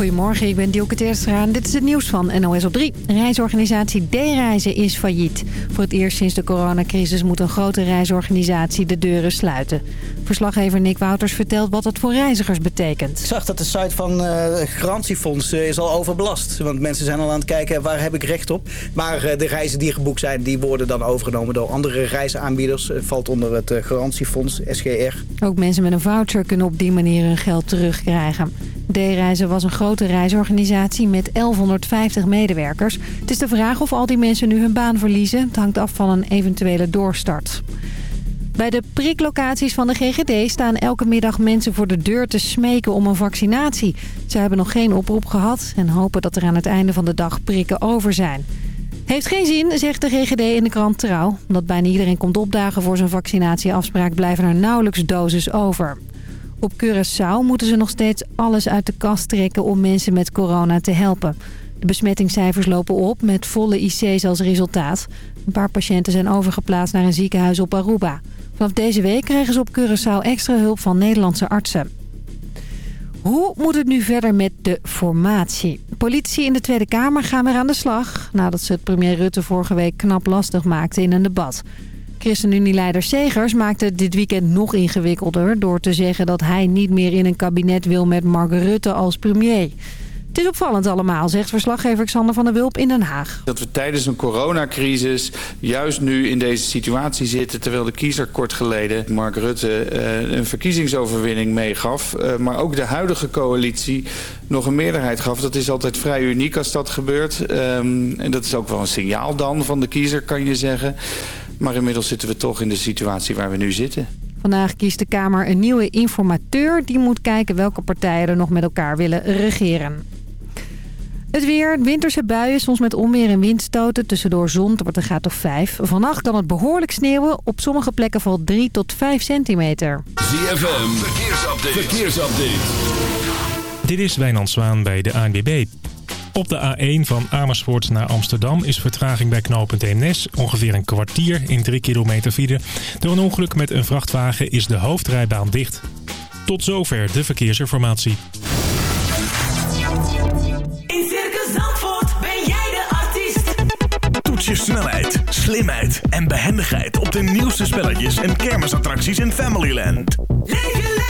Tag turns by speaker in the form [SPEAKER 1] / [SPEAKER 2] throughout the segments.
[SPEAKER 1] Goedemorgen, ik ben Dielke Teerstra dit is het nieuws van NOS op 3. Reisorganisatie D-Reizen is failliet. Voor het eerst sinds de coronacrisis moet een grote reisorganisatie de deuren sluiten. Verslaggever Nick Wouters vertelt wat het voor reizigers betekent.
[SPEAKER 2] Ik zag dat de site van uh, Garantiefonds uh, is al overbelast. Want mensen zijn al aan het kijken waar heb ik recht op. Maar uh, de reizen die geboekt zijn, die worden dan overgenomen door andere reisaanbieders. valt onder het Garantiefonds, SGR.
[SPEAKER 1] Ook mensen met een voucher kunnen op die manier hun geld terugkrijgen. D-Reizen was een grote reisorganisatie met 1150 medewerkers. Het is de vraag of al die mensen nu hun baan verliezen. Het hangt af van een eventuele doorstart. Bij de priklocaties van de GGD staan elke middag mensen voor de deur te smeken om een vaccinatie. Ze hebben nog geen oproep gehad en hopen dat er aan het einde van de dag prikken over zijn. Heeft geen zin, zegt de GGD in de krant Trouw. Omdat bijna iedereen komt opdagen voor zijn vaccinatieafspraak blijven er nauwelijks doses over. Op Curaçao moeten ze nog steeds alles uit de kast trekken om mensen met corona te helpen. De besmettingscijfers lopen op met volle IC's als resultaat. Een paar patiënten zijn overgeplaatst naar een ziekenhuis op Aruba. Vanaf deze week krijgen ze op Curaçao extra hulp van Nederlandse artsen. Hoe moet het nu verder met de formatie? Politici in de Tweede Kamer gaan weer aan de slag... nadat ze het premier Rutte vorige week knap lastig maakten in een debat. ChristenUnie-leider Segers maakte het dit weekend nog ingewikkelder... door te zeggen dat hij niet meer in een kabinet wil met Mark Rutte als premier. Het is opvallend allemaal, zegt verslaggever Xander van der Wulp in Den Haag.
[SPEAKER 3] Dat we tijdens een coronacrisis juist nu in deze situatie zitten... terwijl de kiezer kort geleden Mark Rutte uh, een verkiezingsoverwinning meegaf... Uh, maar ook de huidige coalitie nog een meerderheid gaf. Dat is altijd vrij uniek als dat gebeurt. Um, en dat is ook wel een signaal dan van de kiezer, kan je zeggen... Maar inmiddels zitten we toch in de situatie waar we nu zitten.
[SPEAKER 1] Vandaag kiest de Kamer een nieuwe informateur. Die moet kijken welke partijen er nog met elkaar willen regeren. Het weer, winterse buien, soms met onweer en windstoten. Tussendoor zon, het wordt een graad of 5. Vannacht kan het behoorlijk sneeuwen. Op sommige plekken valt 3 tot 5 centimeter.
[SPEAKER 4] ZFM, verkeersupdate. verkeersupdate.
[SPEAKER 5] Dit is Wijnand Zwaan bij de ANWB. Op de A1 van Amersfoort naar Amsterdam is vertraging bij knooppunt Eemnes. Ongeveer een kwartier in 3 kilometer file. Door een ongeluk met een vrachtwagen is de hoofdrijbaan dicht. Tot zover de verkeersinformatie.
[SPEAKER 6] In Circus Zandvoort ben jij de artiest.
[SPEAKER 7] Toets je snelheid, slimheid en behendigheid op de nieuwste spelletjes en kermisattracties in Familyland.
[SPEAKER 6] Leef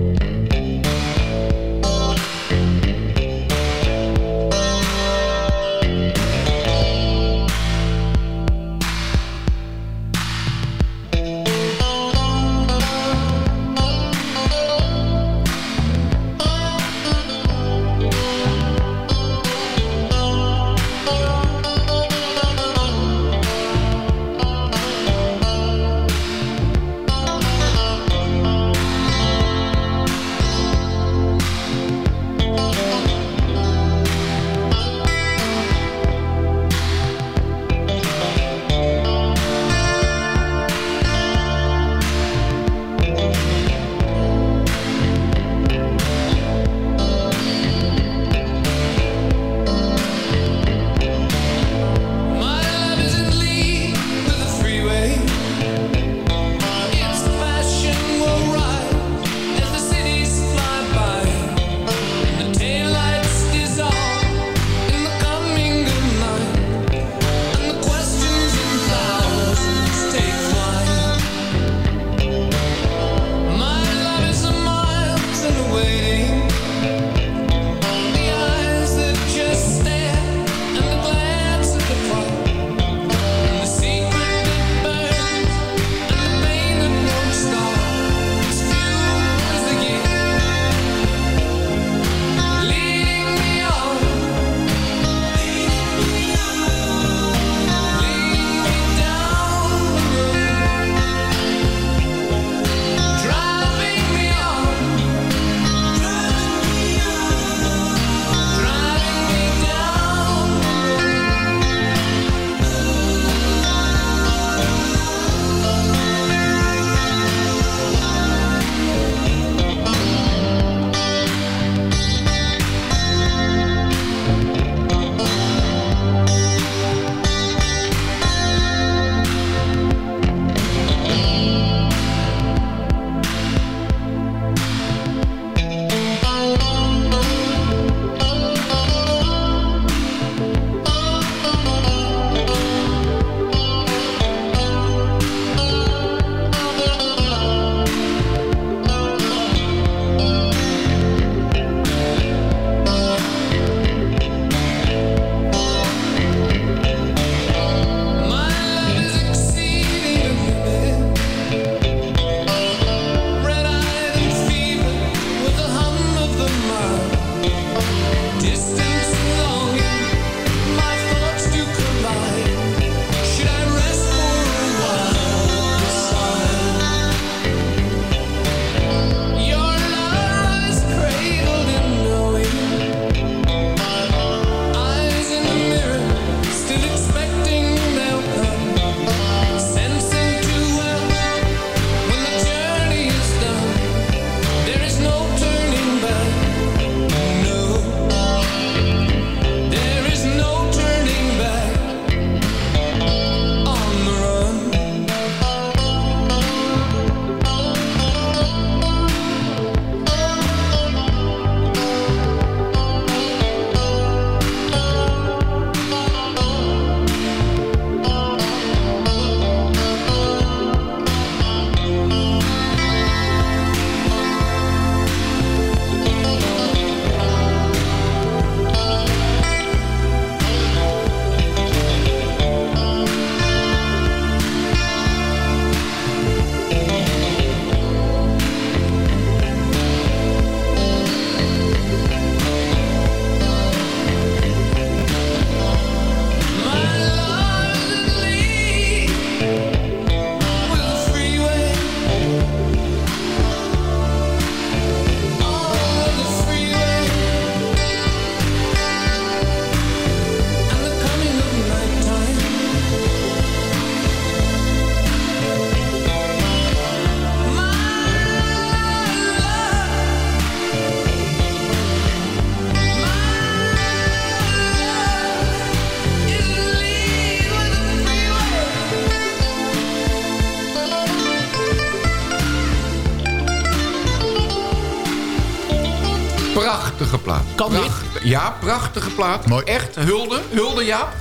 [SPEAKER 8] Ja, prachtige plaat.
[SPEAKER 9] Mooi.
[SPEAKER 8] Echt hulde. Hulde Jaap.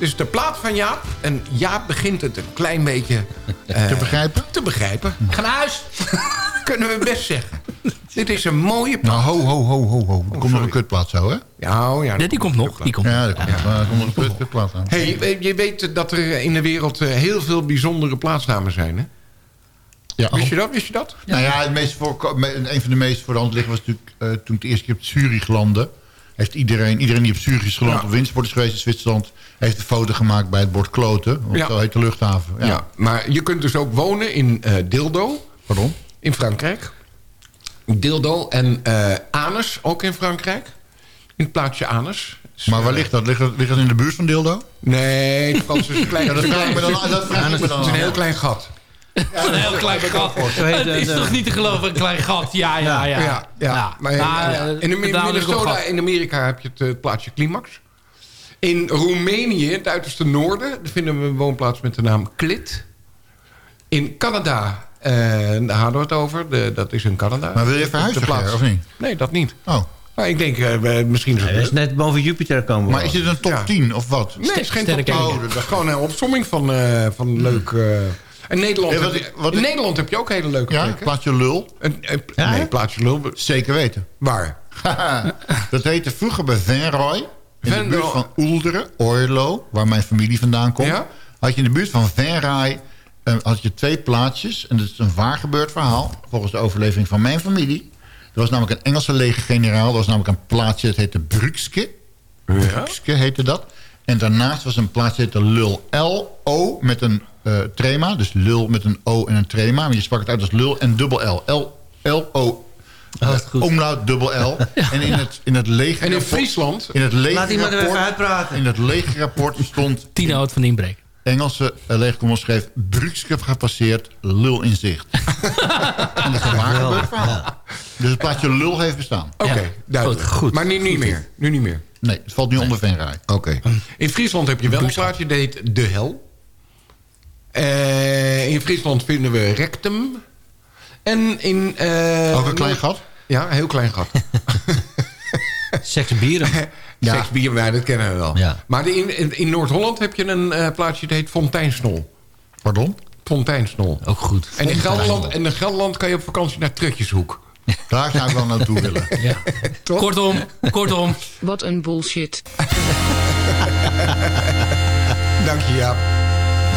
[SPEAKER 8] Dus de plaat van Jaap. En Jaap begint het een klein beetje... eh,
[SPEAKER 9] Te begrijpen?
[SPEAKER 8] te begrijpen.
[SPEAKER 10] Ga naar huis.
[SPEAKER 8] Kunnen we best zeggen. Dit is een mooie plaat.
[SPEAKER 9] Nou, ho, ho, ho, ho, ho. Er komt nog een kutplaat zo, hè?
[SPEAKER 8] Ja, oh ja.
[SPEAKER 10] Nee, die komt nog. Die komt
[SPEAKER 9] Ja, er komt, er nog een kut- kutplaat aan.
[SPEAKER 8] Hey, je- je weet dat er in de wereld eh, heel veel bijzondere plaatsnamen zijn, hè?
[SPEAKER 9] Ja.
[SPEAKER 8] Wist je dat? Wist je dat?
[SPEAKER 9] Nou ja, het meest me- een van de meest voor de hand liggen was natuurlijk... eh, toen ik de eerste keer op Zurich landde... heeft iedereen, iedereen die op Zurich is geland...
[SPEAKER 8] Ja.
[SPEAKER 9] of windsport is geweest in Zwitserland... heeft een foto gemaakt bij het bord Kloten. Want
[SPEAKER 8] Ja.
[SPEAKER 9] zo heet de luchthaven. Ja.
[SPEAKER 8] Ja. Maar je kunt dus ook wonen in eh, Dildo,
[SPEAKER 9] Pardon?
[SPEAKER 8] in Frankrijk. Dildo en eh Anus, ook in Frankrijk. In het plaatsje Anus. Dus,
[SPEAKER 9] Maar waar
[SPEAKER 8] eh,
[SPEAKER 9] ligt dat? Ligt dat, ligt dat in de buurt van Dildo?
[SPEAKER 8] Nee, het is een klein...
[SPEAKER 9] Dat vraag ik me dan, dat
[SPEAKER 8] Het is een heel klein gat.
[SPEAKER 10] Een heel klein gat. Het is toch niet te geloven, een klein gat. Ja, ja, ja.
[SPEAKER 8] Ja, ja. Maar, ja.
[SPEAKER 10] eh,
[SPEAKER 8] In,
[SPEAKER 10] op
[SPEAKER 8] Minnesota, in Amerika heb je het eh, plaatsje Climax. In Roemenië, het uiterste noorden, vinden we een woonplaats met de naam Klit. In Canada, eh, daar hadden we het over. De, dat is in Canada.
[SPEAKER 9] Maar wil je verhuizen,
[SPEAKER 8] plaats-
[SPEAKER 9] Ger, of niet?
[SPEAKER 8] Nee, dat niet.
[SPEAKER 9] Oh.
[SPEAKER 8] Maar ik denk, eh, misschien.
[SPEAKER 11] Hij is net boven Jupiter komen.
[SPEAKER 9] Maar is dit een top
[SPEAKER 8] Ja.
[SPEAKER 9] 10 of wat?
[SPEAKER 8] nee, het is geen top
[SPEAKER 10] sterrenkenner.
[SPEAKER 8] 10. Dat is gewoon een opsomming van, eh, van leuk... eh, in Nederland,
[SPEAKER 9] Ja, wat
[SPEAKER 8] heb,
[SPEAKER 9] ik-
[SPEAKER 8] je-
[SPEAKER 9] wat
[SPEAKER 8] in
[SPEAKER 9] ik-
[SPEAKER 8] Nederland heb je ook hele leuke
[SPEAKER 9] Ja,
[SPEAKER 8] plekken.
[SPEAKER 9] plaatsje Lul.
[SPEAKER 8] Een, een-
[SPEAKER 11] Ja,
[SPEAKER 8] nee, plaatsje Lul.
[SPEAKER 9] Zeker weten.
[SPEAKER 8] Waar?
[SPEAKER 9] dat heette vroeger bij Venray. In de buurt van Oelderen, Oorlo, waar mijn familie vandaan komt.
[SPEAKER 8] Ja?
[SPEAKER 9] Had je in de buurt van Venray eh, had je twee plaatsjes. En dat is een waar gebeurd verhaal. Volgens de overlevering van mijn familie. Er was namelijk een Engelse legergeneraal. Er was namelijk een plaatsje, dat heette Brukske. Brukske heette dat. En daarnaast was een plaatsje, dat heette Lul. L-O met een eh, trema. Dus Lul met een O en een trema. Maar je sprak het uit als Lul en dubbel L. L- L-O. Omlaut dubbel L. En in het, in het leger...
[SPEAKER 8] En in Friesland...
[SPEAKER 9] In het
[SPEAKER 11] Laat iemand er even uitpraten.
[SPEAKER 9] in het legerrapport stond...
[SPEAKER 10] Tien oud van inbreek.
[SPEAKER 9] Engelse uh, legercommando schreef... Brukske gepasseerd, lul in zicht. en dat is een waar gebeurd verhaal. Dus het plaatje lul heeft bestaan.
[SPEAKER 8] Oké, duidelijk.
[SPEAKER 11] Goed, goed.
[SPEAKER 8] Maar nu niet meer. Nu niet meer.
[SPEAKER 9] Nee, het valt nu onder Venray.
[SPEAKER 8] Oké. In Friesland heb je wel een plaatje, dat heet De Hel. Eh, in Friesland vinden we Rectum. En in... eh,
[SPEAKER 9] Ook een klein gat?
[SPEAKER 8] Ja, een heel klein gat.
[SPEAKER 11] Seks en bieren.
[SPEAKER 9] Ja.
[SPEAKER 8] Seks, bier, wijn, dat kennen we wel.
[SPEAKER 11] Ja.
[SPEAKER 8] Maar in, in, Noord-Holland heb je een eh, plaatsje, dat heet Fonteinsnol.
[SPEAKER 9] Pardon?
[SPEAKER 8] Fonteinsnol.
[SPEAKER 11] Ook goed.
[SPEAKER 8] En in Gelderland, en in Gelderland kan je op vakantie naar Trutjeshoek.
[SPEAKER 9] Daar zou ik wel naartoe willen.
[SPEAKER 10] Ja. Kortom, kortom.
[SPEAKER 12] Wat een bullshit.
[SPEAKER 8] Dank je, Jaap.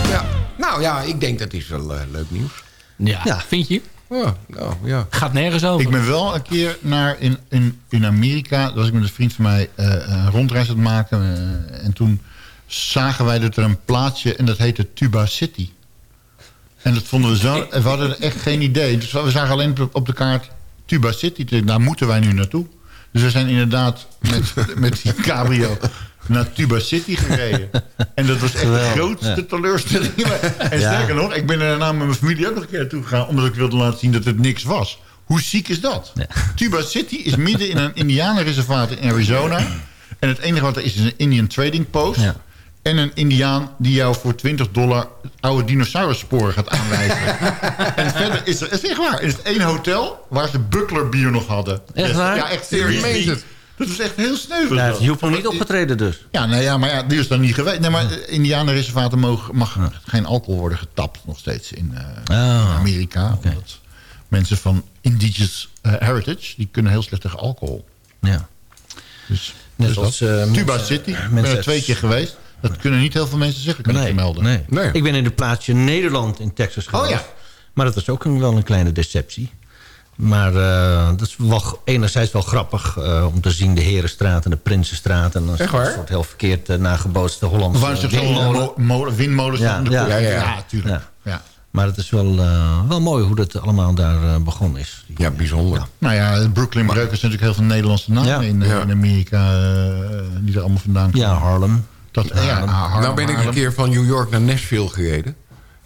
[SPEAKER 8] Ja. Nou ja, ik denk dat is wel eh, leuk nieuws.
[SPEAKER 10] Ja,
[SPEAKER 11] Ja.
[SPEAKER 10] vind je?
[SPEAKER 8] Ja, nou, ja.
[SPEAKER 10] Gaat nergens over.
[SPEAKER 9] Ik ben wel een keer naar in, in, in Amerika. Daar was ik met een vriend van mij eh, een rondreis aan het maken. eh, en toen zagen wij dat er een plaatsje... en dat heette Tuba City. En dat vonden we zo... We hadden echt geen idee. Dus we zagen alleen op, de kaart Tuba City. Daar moeten wij nu naartoe. Dus we zijn inderdaad met, met die cabrio naar Tuba City gereden. En dat was echt
[SPEAKER 11] Geweldig,
[SPEAKER 9] de grootste
[SPEAKER 11] ja.
[SPEAKER 9] teleurstelling. En
[SPEAKER 11] Ja.
[SPEAKER 9] sterker nog, ik ben er daarna met mijn familie ook nog een keer naartoe gegaan... omdat ik wilde laten zien dat het niks was. Hoe ziek is dat? Tuba City is midden in een indianenreservaat in Arizona. En het enige wat er is, is een Indian Trading Post.
[SPEAKER 11] Ja.
[SPEAKER 9] En een indiaan die jou voor 20 dollar het oude dinosaurussporen gaat aanwijzen. en verder is er, het is echt waar, is één hotel waar ze Buckler bier nog hadden.
[SPEAKER 11] Echt waar?
[SPEAKER 9] Ja, echt serieus. Dat is echt heel sneu.
[SPEAKER 11] Ja. Joep nog niet opgetreden dus.
[SPEAKER 9] Ja, nou ja, maar ja, die is dan niet geweest. Nee, maar eh, indianenreservaten mogen, mag geen alcohol worden getapt nog steeds in, eh,
[SPEAKER 11] Ah.
[SPEAKER 9] Amerika. Omdat mensen van indigenous eh, heritage, die kunnen heel slecht tegen alcohol.
[SPEAKER 11] Ja.
[SPEAKER 9] Dus,
[SPEAKER 11] Net
[SPEAKER 9] dus
[SPEAKER 11] als,
[SPEAKER 9] dat. Tuba
[SPEAKER 11] mensen-
[SPEAKER 9] City, ik ben
[SPEAKER 11] mensen-
[SPEAKER 9] er twee keer geweest. Dat kunnen niet heel veel mensen zeggen, kan ik je
[SPEAKER 11] Nee,
[SPEAKER 9] melden.
[SPEAKER 11] nee.
[SPEAKER 8] Nee.
[SPEAKER 11] Ik ben in het plaatsje Nederland in Texas geweest.
[SPEAKER 9] Oh ja.
[SPEAKER 11] Maar dat was ook een, wel een kleine deceptie. Maar eh, dat is wel, enerzijds wel grappig eh, om te zien de Herenstraat en de Prinsenstraat. En dan
[SPEAKER 8] Echt waar?
[SPEAKER 11] een soort heel verkeerd uh, nagebootste Hollandse
[SPEAKER 9] Waar zich zo'n
[SPEAKER 11] windmolen.
[SPEAKER 9] mo- mo- windmolens
[SPEAKER 11] Ja,
[SPEAKER 9] aan de
[SPEAKER 11] ja. Ja,
[SPEAKER 8] ja.
[SPEAKER 9] ja, tuurlijk. Ja.
[SPEAKER 11] Maar het is wel, eh, wel mooi hoe dat allemaal daar eh, begonnen is.
[SPEAKER 8] Ja, bijzonder.
[SPEAKER 9] Nou ja, Brooklyn Breukers zijn natuurlijk heel veel Nederlandse namen
[SPEAKER 11] Ja.
[SPEAKER 9] in, eh,
[SPEAKER 8] Ja.
[SPEAKER 9] in Amerika eh, die er allemaal vandaan komen.
[SPEAKER 11] Ja, Harlem.
[SPEAKER 9] Dat, ja,
[SPEAKER 11] Harlem.
[SPEAKER 9] Harlem,
[SPEAKER 8] nou ben ik een keer van New York naar Nashville gereden.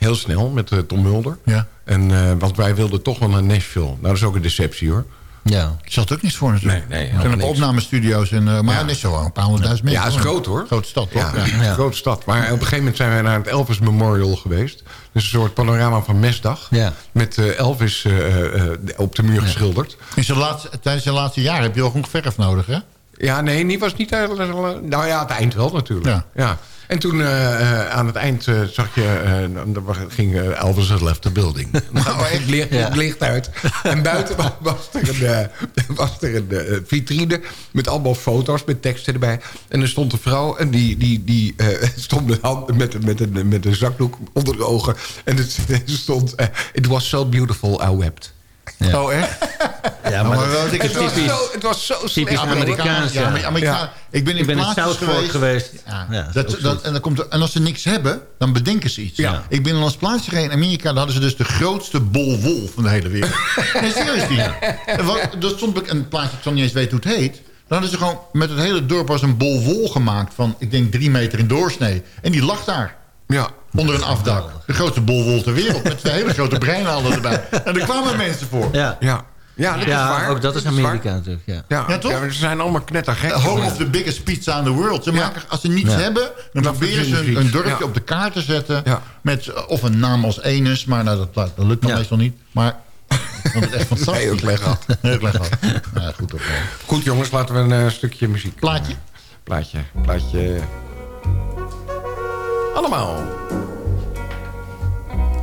[SPEAKER 8] Heel snel, met eh, Tom Mulder.
[SPEAKER 9] Ja.
[SPEAKER 8] En, eh, want wij wilden toch wel naar Nashville. Nou, dat is ook een deceptie hoor.
[SPEAKER 11] Ja.
[SPEAKER 9] Ik zat ook niets voor natuurlijk.
[SPEAKER 8] Nee, nee,
[SPEAKER 9] Er zijn opnamestudio's. En, uh, maar
[SPEAKER 8] Ja.
[SPEAKER 9] zo een paar honderdduizend mensen.
[SPEAKER 8] Ja, het is groot hoor.
[SPEAKER 9] Grote stad, toch?
[SPEAKER 8] Ja, grote stad. Maar op een gegeven moment zijn wij naar het Elvis Memorial geweest. Dus een soort panorama van Mesdag.
[SPEAKER 11] Ja.
[SPEAKER 8] Met eh, Elvis eh, eh, op de muur geschilderd.
[SPEAKER 9] In zijn laatste, tijdens zijn laatste jaar heb je ook nog verf nodig, hè?
[SPEAKER 8] Ja, nee, die was niet... eh, nou ja, het eind wel natuurlijk.
[SPEAKER 9] Ja.
[SPEAKER 8] Ja. En toen eh, eh, aan het eind eh, zag je... dan ging Elvis had left the building. Nou, het, licht, het licht uit. En buiten wa- was er een, was er een vitrine... met allemaal foto's, met teksten erbij. En er stond een vrouw en die, die, die stond met, hand, met, met, een, met een zakdoek onder de ogen. En het er stond... It was so beautiful, I wept.
[SPEAKER 9] Oh, echt?
[SPEAKER 11] Ja,
[SPEAKER 9] maar
[SPEAKER 11] maar
[SPEAKER 9] wel,
[SPEAKER 11] dat
[SPEAKER 9] ik-
[SPEAKER 8] Het was
[SPEAKER 9] typisch.
[SPEAKER 8] zo, het was zo slecht.
[SPEAKER 11] Typisch Amerikaans,
[SPEAKER 9] Ja. Ik ben in
[SPEAKER 11] Ik ben in Southport geweest.
[SPEAKER 9] Ja,
[SPEAKER 11] Ja,
[SPEAKER 9] dat, dat, en, dan komt er, en als ze niks hebben, dan bedenken ze iets. Ik ben in ons plaatsje gereden in Amerika. Daar hadden ze dus de grootste bol wol van de hele wereld. nee, serieus niet. Dat stond een plaatje, ik zal niet eens weten hoe het heet. Dan hadden ze gewoon met het hele dorp als een bol wol gemaakt... van, ik denk, drie meter in doorsnee. En die lag daar.
[SPEAKER 8] Ja.
[SPEAKER 9] Onder een afdak. De grootste bol wol ter wereld. Met twee hele grote breinhalen erbij. En daar kwamen mensen voor.
[SPEAKER 11] Ja,
[SPEAKER 8] Ja, ja dat
[SPEAKER 11] ja
[SPEAKER 8] is waar.
[SPEAKER 11] ook dat is. Amerika natuurlijk. Ja.
[SPEAKER 8] Ja,
[SPEAKER 9] Ja, toch?
[SPEAKER 8] Ze zijn allemaal knettergek.
[SPEAKER 9] Home of the biggest pizza in the world. Ze maken, als ze niets
[SPEAKER 11] Ja.
[SPEAKER 9] hebben, dan
[SPEAKER 8] Dan
[SPEAKER 9] proberen ze een, dorpje
[SPEAKER 8] Ja.
[SPEAKER 9] op de kaart te zetten.
[SPEAKER 8] Ja.
[SPEAKER 9] Met eh, of een naam als Enes, maar nou, dat, dat lukt dan
[SPEAKER 11] Ja.
[SPEAKER 9] meestal niet. Maar ik vond het echt fantastisch.
[SPEAKER 8] Heel slecht gehad.
[SPEAKER 9] Heel gehad. Ja, goed op.
[SPEAKER 8] Goed jongens, laten we een eh, stukje muziek.
[SPEAKER 9] Plaatje?
[SPEAKER 8] Plaatje. Plaatje. Allemaal.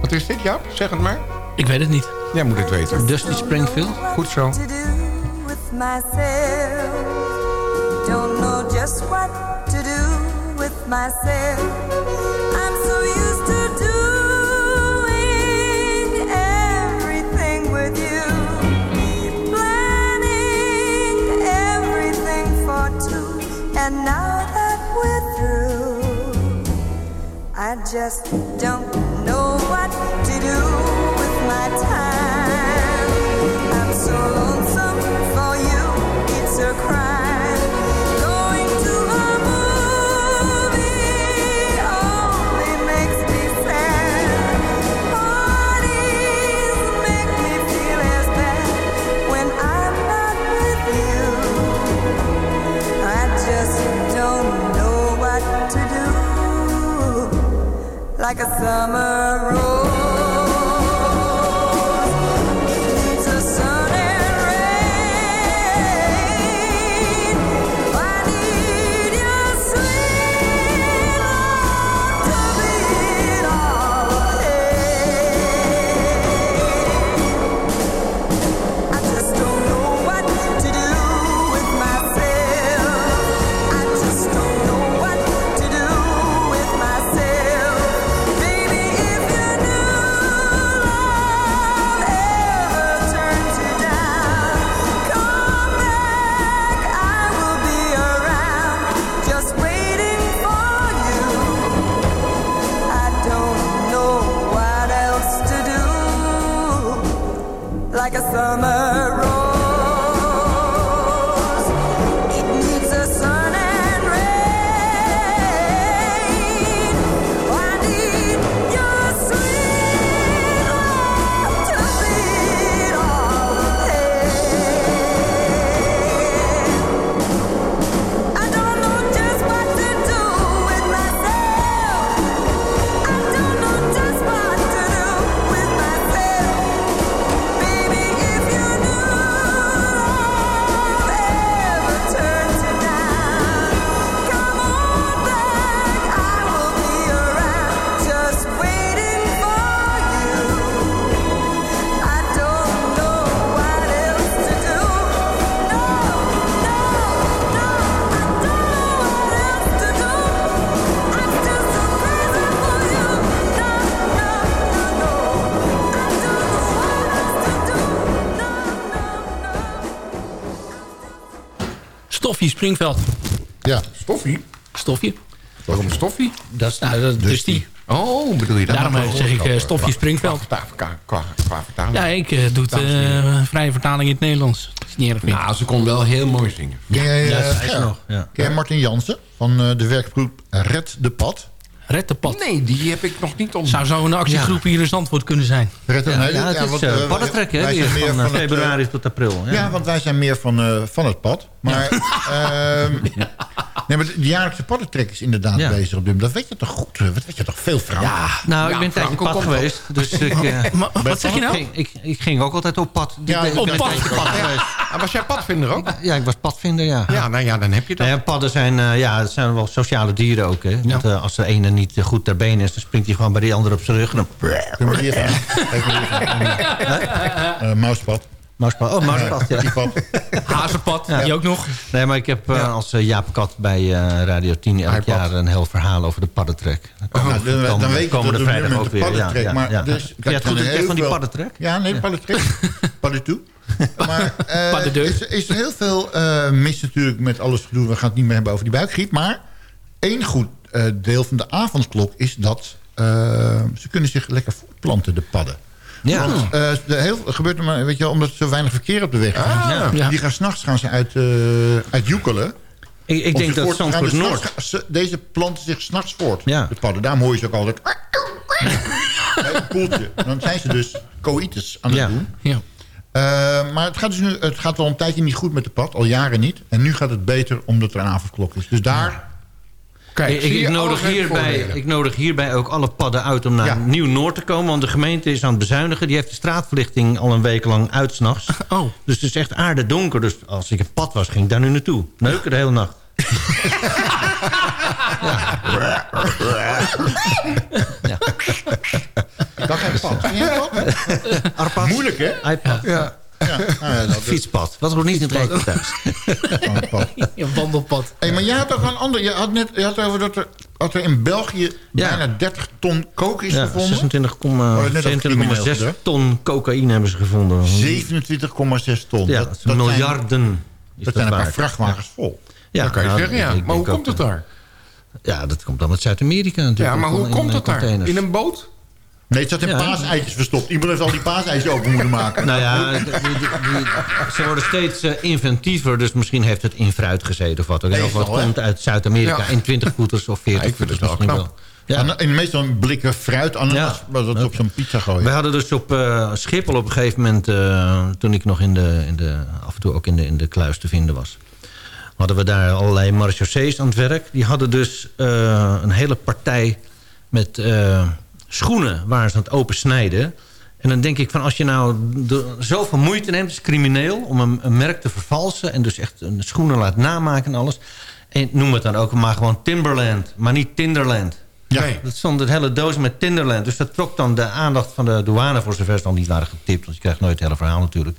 [SPEAKER 8] Wat is dit, Jaap? Zeg het maar.
[SPEAKER 10] Ik weet het niet.
[SPEAKER 8] Jij moet het weten.
[SPEAKER 11] Dusty Springfield.
[SPEAKER 8] Goed zo.
[SPEAKER 6] to do with myself. Don't know just what to do with myself. I'm so used to doing everything with you. Planning everything for two. And now that we're through, I just don't i'm so lonesome. Like a summer rose.
[SPEAKER 10] Stoffie Springveld.
[SPEAKER 9] Ja.
[SPEAKER 8] Stoffie?
[SPEAKER 10] Stoffie.
[SPEAKER 8] Waarom Stoffie?
[SPEAKER 10] Dat is, nou, dat is Dusty.
[SPEAKER 8] Oh, bedoel je dat?
[SPEAKER 10] Daarom
[SPEAKER 8] Nou,
[SPEAKER 10] zeg ik eh, Stoffie Springveld.
[SPEAKER 8] Qua, qua, qua, qua vertaling.
[SPEAKER 10] Ja, ik eh, doe het eh, vrije vertaling in het Nederlands. Dat is niet erg meer.
[SPEAKER 8] Nou, ze kon wel heel mooi zingen.
[SPEAKER 10] Ja,
[SPEAKER 9] eh,
[SPEAKER 10] ze
[SPEAKER 9] Ger?
[SPEAKER 10] nog, ja.
[SPEAKER 9] Ken jij Martin Jansen van eh, de werkgroep Red de Pad?
[SPEAKER 10] Red de pad.
[SPEAKER 8] Nee, die heb ik nog niet ontdekt.
[SPEAKER 10] Zou zo een actiegroep hier in Zandvoort kunnen zijn.
[SPEAKER 9] Red de-
[SPEAKER 11] Ja,
[SPEAKER 9] nee,
[SPEAKER 11] ja, het
[SPEAKER 9] ja,
[SPEAKER 11] is
[SPEAKER 9] want,
[SPEAKER 11] eh,
[SPEAKER 9] eh,
[SPEAKER 11] paddentrek, hè? van,
[SPEAKER 9] het,
[SPEAKER 11] februari tot april.
[SPEAKER 9] Ja. want wij zijn meer van, eh, van het pad. Maar, ehm, nee, maar de jaarlijkse paddentrek is inderdaad
[SPEAKER 11] Ja.
[SPEAKER 9] bezig op dit moment. Dat weet je toch goed? Dat weet je toch veel, Frank?
[SPEAKER 11] Ja, nou, ik ben
[SPEAKER 8] Franco
[SPEAKER 11] pad geweest. Dus ik, eh,
[SPEAKER 10] wat zeg je nou?
[SPEAKER 11] ik, ging ook altijd op pad.
[SPEAKER 9] Ja,
[SPEAKER 11] Ik ben-
[SPEAKER 9] op
[SPEAKER 10] pad.
[SPEAKER 11] een tijdje pad geweest.
[SPEAKER 8] Was jij padvinder ook?
[SPEAKER 11] Ja, ik was padvinder, ja.
[SPEAKER 8] Ja, nou ja, dan heb je dat.
[SPEAKER 11] Nou ja, padden zijn, eh, ja, zijn wel sociale dieren ook. Hè? Want eh, als de ene niet eh, goed ter been is... dan springt hij gewoon bij die andere op zijn rug. En dan...
[SPEAKER 9] Kun je me die even- Mauspad.
[SPEAKER 11] Oh, Mauspad, ja.
[SPEAKER 9] Die pad.
[SPEAKER 10] Hazenpad, die ook nog.
[SPEAKER 11] Nee, maar ik heb eh, als eh, Jaap Kat bij eh, Radio 10 elk jaar een heel verhaal over de paddentrek. Dan
[SPEAKER 9] Nou, dan,
[SPEAKER 11] komen-
[SPEAKER 9] dan weet dat
[SPEAKER 11] de vrijdag ook weer. Ja, ja,
[SPEAKER 9] maar
[SPEAKER 11] ja.
[SPEAKER 9] dus,
[SPEAKER 11] je het goed ik van die paddentrek?
[SPEAKER 9] Ja, nee, paddentrek. Paddentoe. Maar eh,
[SPEAKER 10] Paddendeu.
[SPEAKER 9] is, is er heel veel eh, mis natuurlijk met alles gedoe. We gaan het niet meer hebben over die buikgriep. Maar één goed eh, deel van de avondklok is dat eh, ze kunnen zich lekker voortplanten, de padden.
[SPEAKER 11] Ja.
[SPEAKER 9] Want, eh, de heel, gebeurt er maar, weet je wel, omdat er zo weinig verkeer op de weg is.
[SPEAKER 11] ja.
[SPEAKER 10] Ja.
[SPEAKER 9] Die gaan s'nachts gaan ze uit, eh uit joekelen.
[SPEAKER 11] Ik, ik denk dat. Zandvoort
[SPEAKER 9] Dus
[SPEAKER 11] Noord...
[SPEAKER 9] Deze planten zich s'nachts voort,
[SPEAKER 11] Ja.
[SPEAKER 9] de padden. Daarom hoor je ze ook altijd... Bij een poeltje. Dan zijn ze dus coïtus aan het
[SPEAKER 11] Ja.
[SPEAKER 9] doen.
[SPEAKER 10] Ja.
[SPEAKER 9] Eh, maar het gaat, dus nu, het gaat al een tijdje niet goed met de pad. Al jaren niet. En nu gaat het beter omdat er een avondklok is. Dus daar...
[SPEAKER 8] Kijk,
[SPEAKER 11] Ik, ik, nodig hierbij, ik nodig hierbij ook alle padden uit om naar
[SPEAKER 9] Ja.
[SPEAKER 11] Nieuw-Noord te komen. Want de gemeente is aan het bezuinigen. Die heeft de straatverlichting al een week lang uit 's nachts.
[SPEAKER 10] Oh.
[SPEAKER 11] Dus het is echt aardedonker. Dus als ik een pad was, ging ik daar nu naartoe. Neuken de hele nacht.
[SPEAKER 9] Dat geen pad. Ken je pad?
[SPEAKER 11] Arpad.
[SPEAKER 9] Moeilijk, hè?
[SPEAKER 11] iPad.
[SPEAKER 9] Ja. Ja. Nou ja, dat is
[SPEAKER 11] Fietspad. Wat wordt niet in het rijtje thuis.
[SPEAKER 9] een pad.
[SPEAKER 10] Een wandelpad.
[SPEAKER 9] Hey, maar jij had toch een ander... Je had net je had over dat er, dat er in België
[SPEAKER 11] Ja.
[SPEAKER 9] bijna 30 ton kook is
[SPEAKER 11] Ja,
[SPEAKER 9] gevonden.
[SPEAKER 11] 26,6
[SPEAKER 9] net over crimineel
[SPEAKER 11] 27,6
[SPEAKER 9] gezegd.
[SPEAKER 11] ton cocaïne hebben ze gevonden.
[SPEAKER 9] 27,6 ton.
[SPEAKER 11] Ja, dat miljarden.
[SPEAKER 9] Dat zijn een paar vrachtwagens vol.
[SPEAKER 11] Ja,
[SPEAKER 8] Dat kan je
[SPEAKER 11] nou,
[SPEAKER 8] zeggen, ja. Maar hoe komt het daar?
[SPEAKER 11] Ja, dat komt dan uit Zuid-Amerika natuurlijk.
[SPEAKER 8] Ja, maar hoe
[SPEAKER 11] in,
[SPEAKER 8] komt
[SPEAKER 11] eh,
[SPEAKER 8] het daar? In een boot?
[SPEAKER 9] Nee, het zat in
[SPEAKER 11] Ja.
[SPEAKER 9] paaseitjes verstopt. Iemand heeft al die paaseitjes open moeten maken.
[SPEAKER 11] Nou ja, die- die- die- ze worden steeds eh, inventiever. Dus misschien heeft het in fruit gezeten of wat ook. Of wat komt uit Zuid-Amerika
[SPEAKER 8] Ja.
[SPEAKER 11] in 20 voeters of 40
[SPEAKER 8] Ja, ik vind
[SPEAKER 11] voeters
[SPEAKER 8] het wel
[SPEAKER 11] misschien wel. Ja.
[SPEAKER 9] En meestal een blikken fruit, ananas,
[SPEAKER 11] Ja.
[SPEAKER 9] maar dat op zo'n pizza gooien.
[SPEAKER 11] We hadden dus op eh, Schiphol op een gegeven moment... eh, toen ik nog in de, in de, af en toe ook in de, in de kluis te vinden was... hadden we daar allerlei marechaussees aan het werk. Die hadden dus eh, een hele partij met eh, schoenen... waar ze aan het open snijden. En dan denk ik van als je nou de, zoveel moeite neemt... is crimineel om een, een merk te vervalsen... en dus echt een schoenen laat namaken en alles... En noem het dan ook maar gewoon Timberland, maar niet Tinderland.
[SPEAKER 9] Ja.
[SPEAKER 8] Nee.
[SPEAKER 11] Dat stond een hele doos met Tinderland. Dus dat trok dan de aandacht van de douane... voor zover ze dan niet waren getipt. Want je krijgt nooit het hele verhaal natuurlijk.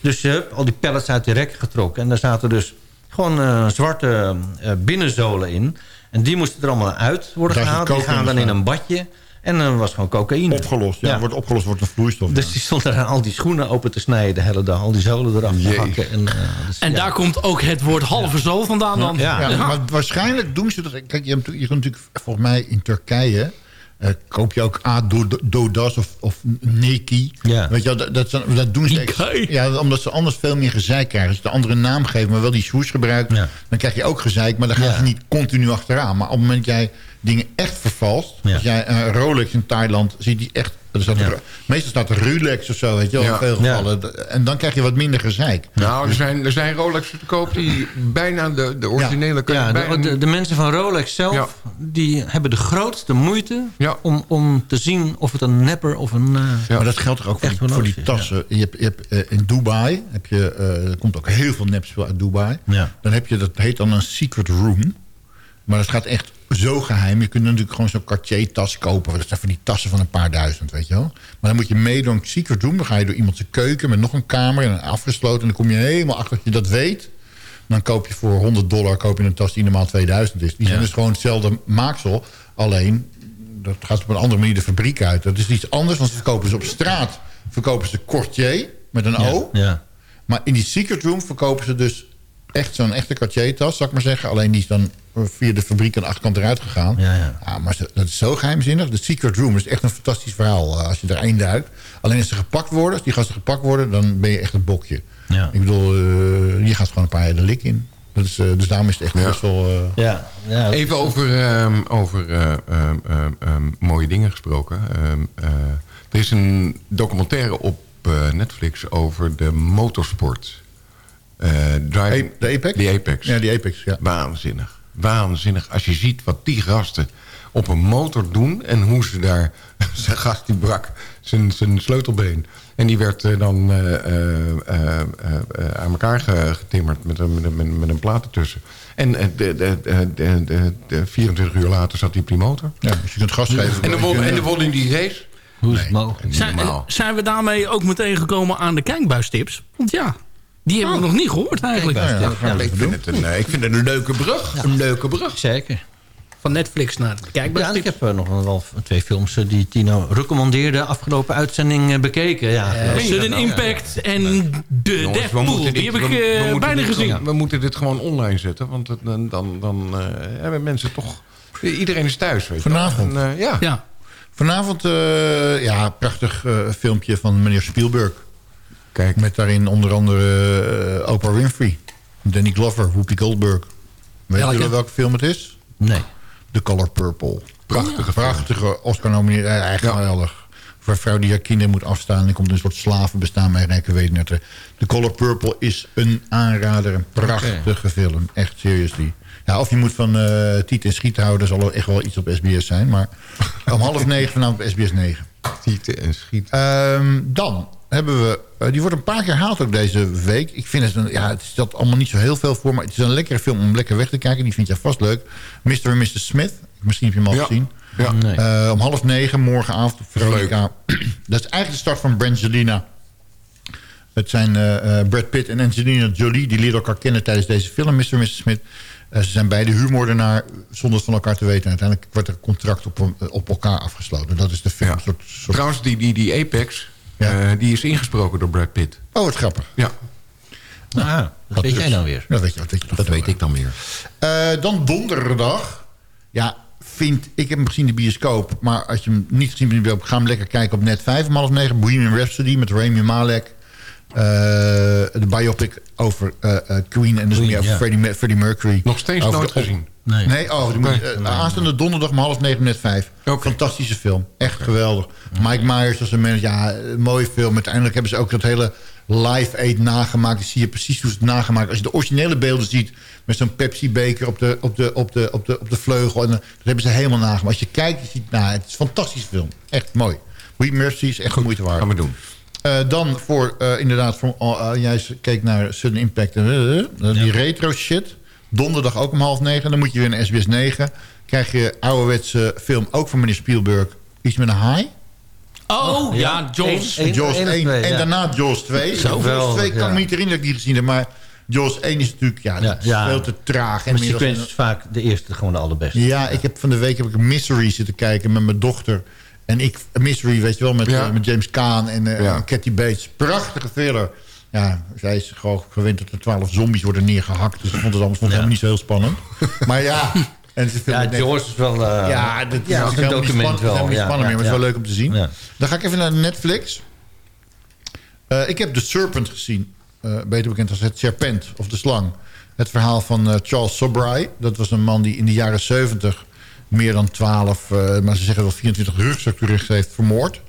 [SPEAKER 11] Dus hebt al die pallets uit de rek getrokken. En daar zaten dus gewoon eh, zwarte eh, binnenzolen in. En die moesten er allemaal uit worden gehaald. Die gaan dan in een badje. En dan was gewoon cocaïne.
[SPEAKER 9] Opgelost, ja. Wordt opgelost, wordt een vloeistof.
[SPEAKER 11] Dus die stonden daar al die schoenen open te snijden de hele dag. Al die zolen eraf te
[SPEAKER 8] Jee.
[SPEAKER 11] hakken. En, eh, dus,
[SPEAKER 10] En
[SPEAKER 11] ja.
[SPEAKER 10] daar komt ook het woord halve zool vandaan dan.
[SPEAKER 11] Ja.
[SPEAKER 9] Ja, maar waarschijnlijk doen ze dat... Kijk, je, hebt, je kunt natuurlijk volgens mij in Turkije... eh, koop je ook Adodas of, of Nike.
[SPEAKER 11] Ja.
[SPEAKER 9] Weet je, wel, dat, dat, dat doen ze...
[SPEAKER 10] Nike.
[SPEAKER 9] Ja, omdat ze anders veel meer gezeik krijgen. Als je de andere naam geeft, maar wel die swoosh gebruikt...
[SPEAKER 11] Ja.
[SPEAKER 9] dan krijg je ook gezeik, maar dan gaan
[SPEAKER 11] Ja.
[SPEAKER 9] ze niet continu achteraan. Maar op het moment dat jij dingen echt vervalst...
[SPEAKER 11] Ja.
[SPEAKER 9] als jij een Rolex in Thailand ziet die echt... Er staat
[SPEAKER 11] Ja.
[SPEAKER 9] er- meestal staat er Rolex of zo, weet je wel,
[SPEAKER 8] Ja.
[SPEAKER 9] in veel gevallen. En dan krijg je wat minder gezeik.
[SPEAKER 8] Nou, er zijn, er zijn Rolexen te koop die bijna de, de originele...
[SPEAKER 11] Ja,
[SPEAKER 8] bijna
[SPEAKER 11] de, de, de mensen van Rolex zelf...
[SPEAKER 8] Ja.
[SPEAKER 11] die hebben de grootste moeite...
[SPEAKER 8] Ja.
[SPEAKER 11] Om, om te zien of het een nepper of een... eh,
[SPEAKER 8] Ja.
[SPEAKER 9] Maar dat geldt toch ook voor
[SPEAKER 11] Echt
[SPEAKER 9] die, voor die tassen. Je hebt, je hebt, eh, in Dubai heb je, eh, er komt ook heel veel nepspel uit Dubai.
[SPEAKER 11] Ja.
[SPEAKER 9] Dan heb je, dat heet dan een secret room. Maar dat gaat echt zo geheim. Je kunt natuurlijk gewoon zo'n Cartier-tas kopen. Dat zijn van die tassen van een paar duizend, weet je wel. Maar dan moet je mee door een secret room. Dan ga je door iemand zijn keuken met nog een kamer en afgesloten. En dan kom je helemaal achter dat je dat weet. Dan koop je voor 100 dollar koop je een tas die normaal 2000 is. Die zijn
[SPEAKER 11] Ja.
[SPEAKER 9] dus gewoon hetzelfde maaksel. Alleen, dat gaat op een andere manier de fabriek uit. Dat is iets anders, want ze verkopen ze op straat. Verkopen ze Cortier met een O.
[SPEAKER 11] ja.
[SPEAKER 9] Maar in die secret room verkopen ze dus echt zo'n echte Cartier-tas, zou ik maar zeggen. Alleen die is dan via de fabriek aan de achterkant eruit gegaan.
[SPEAKER 11] Ja, ja.
[SPEAKER 9] maar ze- dat is zo geheimzinnig. De secret room is echt een fantastisch verhaal eh, als je erin duikt. Alleen als ze gepakt worden, als die gasten gepakt worden, dan ben je echt een bokje.
[SPEAKER 11] Ja.
[SPEAKER 9] Ik bedoel, eh, je gaat gewoon een paar jaar de lik in. Dat is, eh, dus daarom is het echt best wel... eh,
[SPEAKER 11] Ja,
[SPEAKER 8] Even over, ehm, over eh, ehm, ehm, ehm, mooie dingen gesproken. Ehm, eh, er is een documentaire op eh, Netflix over de motorsport. Eh, drive,
[SPEAKER 9] de Apex?
[SPEAKER 8] Die Apex.
[SPEAKER 9] Ja, die Apex, ja.
[SPEAKER 8] Waanzinnig. Waanzinnig. Als je ziet wat die gasten op een motor doen... en hoe ze daar... Zijn gast die brak zijn, zijn sleutelbeen. En die werd eh, dan eh, eh, eh, eh, aan elkaar ge- getimmerd met een, met, een, met een- met een plaat ertussen. En de, de, de, de, de, de 24 uur later zat hij op die motor.
[SPEAKER 9] Ja, dus je kunt gas geven.
[SPEAKER 8] En dan won, en won in die race.
[SPEAKER 11] Hoe is het mogelijk?
[SPEAKER 10] Zijn we daarmee ook meteen gekomen aan de kijkbuistips? Want ja, die hebben we nog niet gehoord eigenlijk.
[SPEAKER 8] Ik, vind het een, ik vind het een leuke brug. Een leuke brug.
[SPEAKER 11] Zeker.
[SPEAKER 10] Van Netflix naar de
[SPEAKER 11] Ja, ik heb eh, nog wel twee films eh, die Tino recommandeerde afgelopen uitzending eh, bekeken. Ja,
[SPEAKER 10] Sudden
[SPEAKER 8] nou?
[SPEAKER 10] Impact en de
[SPEAKER 8] Jongens,
[SPEAKER 10] Deadpool. Die heb ik
[SPEAKER 8] we-
[SPEAKER 10] bijna
[SPEAKER 8] dit
[SPEAKER 10] gezien.
[SPEAKER 8] gewoon- we moeten dit gewoon online zetten. Want het- dan, dan, dan eh, hebben mensen toch... Iedereen is thuis, weet je wel.
[SPEAKER 9] Vanavond.
[SPEAKER 8] En, ja.
[SPEAKER 10] Ja.
[SPEAKER 9] Vanavond, eh, ja, prachtig filmpje van meneer Spielberg.
[SPEAKER 8] Kijk.
[SPEAKER 9] Met daarin onder andere eh, Oprah Winfrey, Danny Glover, Whoopi Goldberg. Weet
[SPEAKER 10] Welke?
[SPEAKER 9] jullie welke film het is?
[SPEAKER 11] Nee.
[SPEAKER 9] The Color Purple.
[SPEAKER 8] Prachtige film.
[SPEAKER 9] Prachtige Oscar-nomineer. eh, Echt geweldig. Voor een vrouw die haar kinderen moet afstaan. En komt een soort slavenbestaan bij Rijke weet net. The Color Purple is een aanrader. Een prachtige film. Echt, seriously. Ja, of je moet van eh Tiet en Schiet houden. zal er echt wel iets op SBS zijn. Maar om half negen vanavond op SBS 9.
[SPEAKER 8] Tieten en schiet.
[SPEAKER 9] Ehm, dan hebben we... eh, die wordt een paar keer herhaald ook deze week. Ik vind het... Een, ja, het stelt allemaal niet zo heel veel voor. Maar het is een lekkere film om lekker weg te kijken. Die vind je vast leuk. Mr. en Mr. Smith. Misschien heb je hem al
[SPEAKER 8] Ja.
[SPEAKER 9] gezien.
[SPEAKER 8] Ja.
[SPEAKER 11] Nee.
[SPEAKER 9] Eh, om half negen morgenavond op Veronica. Dat is eigenlijk de start van Brangelina. Het zijn eh, eh, Brad Pitt en Angelina Jolie. Die leren elkaar kennen tijdens deze film, Mr. en Mr. Smith. Eh, ze zijn beide huurmoordenaar zonder het van elkaar te weten. Uiteindelijk wordt er een contract op, op elkaar afgesloten. Dat is de film.
[SPEAKER 8] Ja.
[SPEAKER 9] Een soort, soort-
[SPEAKER 8] Trouwens, die, die, die Apex...
[SPEAKER 9] Ja.
[SPEAKER 8] eh, die is ingesproken door Brad Pitt.
[SPEAKER 9] Oh, wat grappig.
[SPEAKER 8] Ja,
[SPEAKER 11] Ah, dat weet jij nou weer.
[SPEAKER 9] Dat weet je, dat weet je toch
[SPEAKER 8] dat
[SPEAKER 9] wel,
[SPEAKER 8] weet ik dan weer.
[SPEAKER 9] Eh, dan donderdag. Ja, vind, ik heb hem gezien in de bioscoop. Maar als je hem niet gezien hebt in de bioscoop... ga hem lekker kijken op net 5 om half 9. Bohemian Rhapsody met Rami Malek. Eh, de biopic over eh, eh, Queen. En dus
[SPEAKER 11] Queen,
[SPEAKER 9] meer over. Freddie, Mer- Freddie Mercury.
[SPEAKER 8] Nog steeds
[SPEAKER 9] Over
[SPEAKER 8] nooit gezien.
[SPEAKER 11] Nee.
[SPEAKER 9] Nee, oh, die moet, eh, aanstaande donderdag om half negen, net vijf.
[SPEAKER 8] Oké.
[SPEAKER 9] Fantastische film. Echt geweldig. Mike Myers als een manager. Ja, een mooie film. Uiteindelijk hebben ze ook dat hele live aid nagemaakt. Dan zie je precies hoe ze het nagemaakt. Als je de originele beelden ziet... met zo'n Pepsi-beker op de, op, de, op, de, op, de, op de vleugel. En, dat hebben ze helemaal nagemaakt. Als je kijkt, je ziet... Nou, het is een fantastische film. Echt mooi. We Mercy is echt de moeite waard.
[SPEAKER 8] Gaan we doen.
[SPEAKER 9] Eh, dan voor, eh, inderdaad, voor, oh, eh, jij keek naar Sudden Impact. en die retro shit. Donderdag ook om half negen. Dan moet je weer naar SBS 9. Krijg je ouderwetse film, ook van meneer Spielberg. Iets met een haai.
[SPEAKER 10] Oh, ja, Jaws.
[SPEAKER 9] Jaws
[SPEAKER 11] één of
[SPEAKER 9] 1
[SPEAKER 11] twee,
[SPEAKER 9] en
[SPEAKER 11] ja.
[SPEAKER 9] daarna Jaws 2.
[SPEAKER 11] Zo.
[SPEAKER 9] Jaws
[SPEAKER 11] Geweldig,
[SPEAKER 9] 2 kan
[SPEAKER 11] ja.
[SPEAKER 9] me niet herinneren dat ik die gezien heb. Maar Jaws 1 is natuurlijk ja,
[SPEAKER 11] Ja,
[SPEAKER 9] dat is
[SPEAKER 11] ja.
[SPEAKER 9] veel te traag. En
[SPEAKER 11] sequence is vaak de eerste gewoon de allerbeste.
[SPEAKER 9] ja, ik heb van de week heb ik een Misery zitten kijken met mijn dochter. En ik, Misery, weet je wel, met,
[SPEAKER 8] Ja.
[SPEAKER 9] eh, met James Caan en eh,
[SPEAKER 8] Ja.
[SPEAKER 9] Kathy Bates. Prachtige thriller. Ja, zij is gewoon gewend dat er twaalf zombies worden neergehakt. Dus ik vond het vond het helemaal niet zo heel spannend. Maar ja... En het
[SPEAKER 11] Ja,
[SPEAKER 9] met-
[SPEAKER 11] Jaws is wel... eh,
[SPEAKER 9] ja, dat is
[SPEAKER 11] een document
[SPEAKER 9] spannend,
[SPEAKER 11] wel.
[SPEAKER 9] helemaal niet
[SPEAKER 11] ja,
[SPEAKER 9] spannend meer, maar het is wel leuk om te zien.
[SPEAKER 11] Ja.
[SPEAKER 9] Dan ga ik even naar Netflix. Eh, ik heb The Serpent gezien. eh, beter bekend als Het Serpent of De Slang. Het verhaal van eh, Charles Sobray. Dat was een man die in de jaren 70 meer dan 12, eh, maar ze zeggen wel 24 rugzaktoeristen heeft vermoord.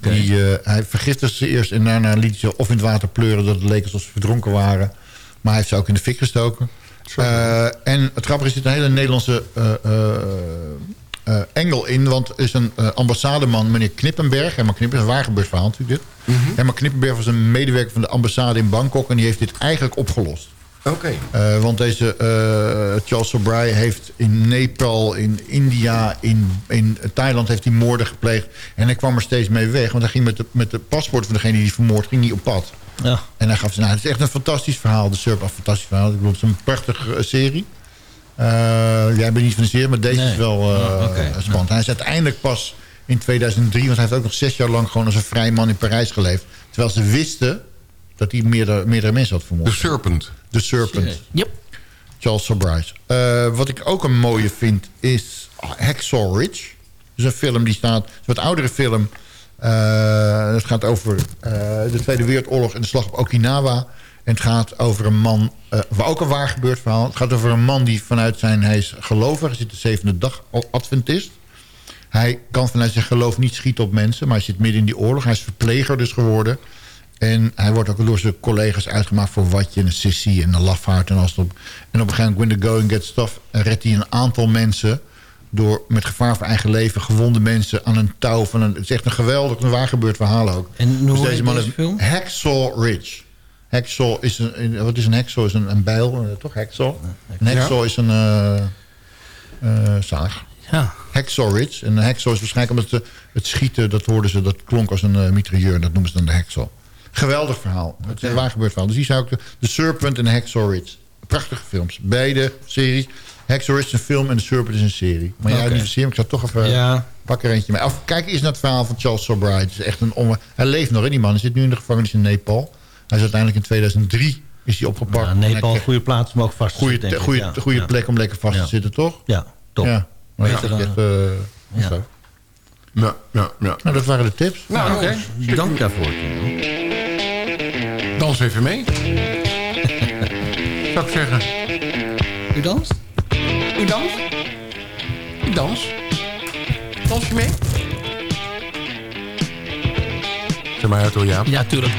[SPEAKER 9] Die, eh, hij vergiftigde ze eerst en daarna liet ze of in het water pleuren... dat het leek alsof ze verdronken waren. Maar hij heeft ze ook in de fik gestoken. Eh, en het grappige is, er zit een hele Nederlandse engel in. Want er is een ambassademan, meneer Knippenberg. Herman Knippenberg, een waar gebeurd verhaal natuurlijk dit. Herman Knippenberg was een medewerker van de ambassade in Bangkok... en die heeft dit eigenlijk opgelost.
[SPEAKER 8] Oké.
[SPEAKER 9] Eh, want deze eh, Charles Sobray heeft in Nepal, in India, in, in Thailand heeft hij moorden gepleegd. En hij kwam er steeds mee weg. Want hij ging met de, met de paspoort van degene die vermoord ging niet op pad.
[SPEAKER 11] Ja.
[SPEAKER 9] En hij gaf ze, nou, het is echt een fantastisch verhaal. De Surp, een fantastisch verhaal. Ik bedoel, het is een prachtige eh, serie. Eh, jij bent niet van de serie, maar deze
[SPEAKER 11] Nee.
[SPEAKER 9] is wel
[SPEAKER 11] Oh,
[SPEAKER 9] spannend. Hij is uiteindelijk pas in 2003, want hij heeft ook nog zes jaar lang gewoon als een vrij man in Parijs geleefd. Terwijl ze wisten dat hij meerdere, meerdere mensen had vermoord.
[SPEAKER 8] The Serpent.
[SPEAKER 9] The Serpent.
[SPEAKER 10] Yep.
[SPEAKER 9] Charles Sobrise. Eh, wat ik ook een mooie vind is Hacksaw Ridge. Dus een film die staat... Het is een wat oudere film. Eh, het gaat over eh, de Tweede Wereldoorlog en de slag op Okinawa. En het gaat over een man, eh, waar ook een waar gebeurd verhaal. Het gaat over een man die vanuit zijn, hij is gelovig, hij zit de zevende dag adventist. Hij kan vanuit zijn geloof niet schieten op mensen, maar hij zit midden in die oorlog. Hij is verpleger dus geworden. En hij wordt ook door zijn collega's uitgemaakt voor watje en een sissy en een lafaard en alles op. En op een gegeven moment, when the going gets tough, redt hij een aantal mensen door met gevaar voor eigen leven gewonde mensen aan een touw van een... Het is echt een geweldig, een waar gebeurd verhaal ook.
[SPEAKER 11] En hoe
[SPEAKER 9] Dus
[SPEAKER 11] heet
[SPEAKER 9] man
[SPEAKER 11] deze
[SPEAKER 9] is
[SPEAKER 11] film?
[SPEAKER 9] Hacksaw Ridge. Hacksaw is een, wat is een hacksaw? Is een, een bijl, eh, toch? Hacksaw? Een hacksaw is een eh, eh, zaag.
[SPEAKER 13] Ja.
[SPEAKER 9] Hacksaw Ridge. En een hacksaw is waarschijnlijk omdat ze het schieten, dat hoorden ze, dat klonk als een mitrailleur. En dat noemen ze dan de hacksaw. Geweldig verhaal. Het is een waar gebeurd verhaal. Dus die zou ik... de- The Serpent en Hacksaw Ridge. Prachtige films. Beide series. Hacksaw Ridge is een film en The Serpent is een serie. Maar jij
[SPEAKER 11] Oké.
[SPEAKER 9] niet versieren, ik zou toch even...
[SPEAKER 11] Ja.
[SPEAKER 9] Pak er eentje mee. Of, kijk eens naar het verhaal van Charles Sobride. Het is echt een onwe- Hij leeft nog, hè, die man. Hij zit nu in de gevangenis in Nepal. Hij is uiteindelijk in 2003 is hij opgepakt.
[SPEAKER 11] Ja, Nepal,
[SPEAKER 9] kreeg-
[SPEAKER 11] goede plaats om ook vast te
[SPEAKER 9] Goede,
[SPEAKER 11] zitten,
[SPEAKER 9] goede,
[SPEAKER 11] Ja,
[SPEAKER 9] goede
[SPEAKER 11] ja.
[SPEAKER 9] plek om lekker vast
[SPEAKER 11] Ja.
[SPEAKER 9] te zitten, toch?
[SPEAKER 11] Ja, top.
[SPEAKER 9] Ja. Maar
[SPEAKER 11] Beter dan-
[SPEAKER 9] echt, eh,
[SPEAKER 11] Ja.
[SPEAKER 9] zo.
[SPEAKER 8] Ja, ja, ja.
[SPEAKER 9] Nou, dat waren de tips.
[SPEAKER 8] Nou, oké.
[SPEAKER 11] Dank daarvoor.
[SPEAKER 8] Dans even mee. Zou ik zeggen.
[SPEAKER 11] U danst?
[SPEAKER 8] U dans? Ik dans. Dans je mee? Zeg maar uit hoor, Jaap.
[SPEAKER 13] Ja, tuurlijk.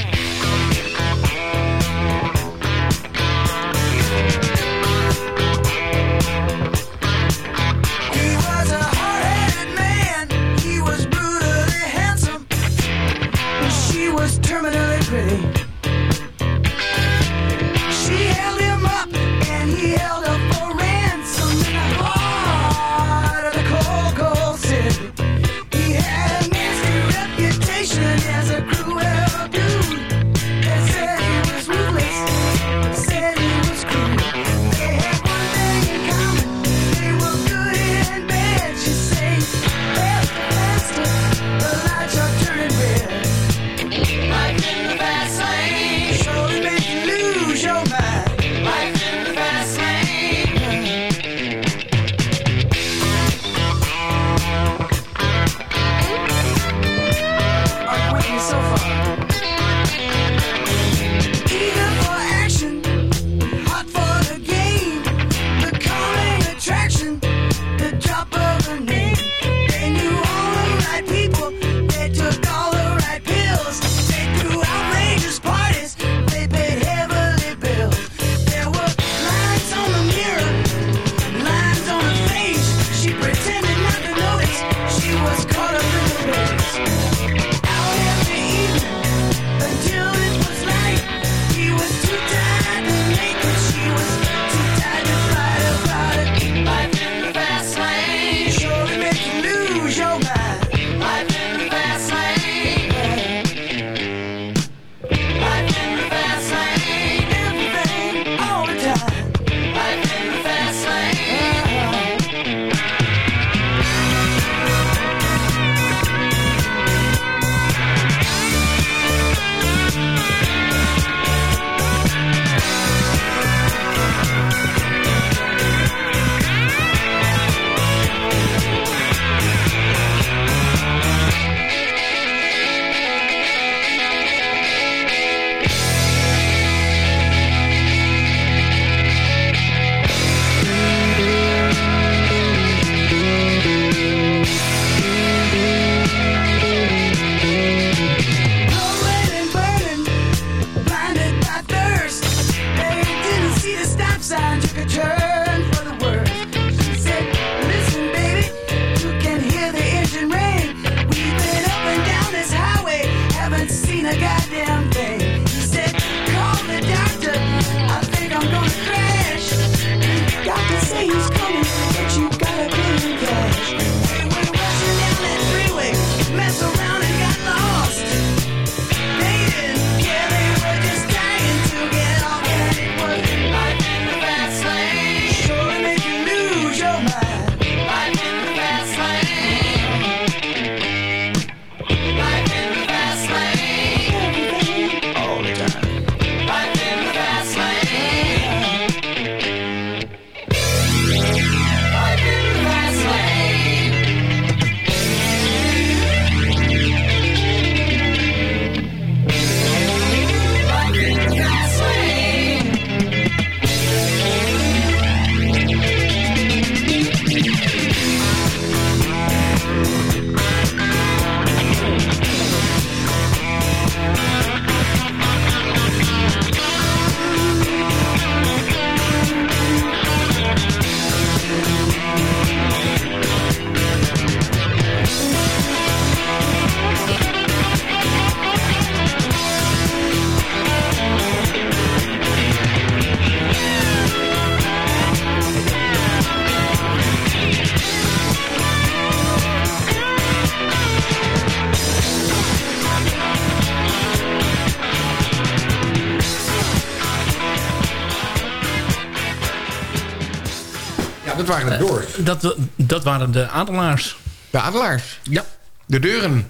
[SPEAKER 8] Dat waren de Doors.
[SPEAKER 10] Dat, dat waren de adelaars.
[SPEAKER 8] De adelaars?
[SPEAKER 10] Ja.
[SPEAKER 8] De deuren?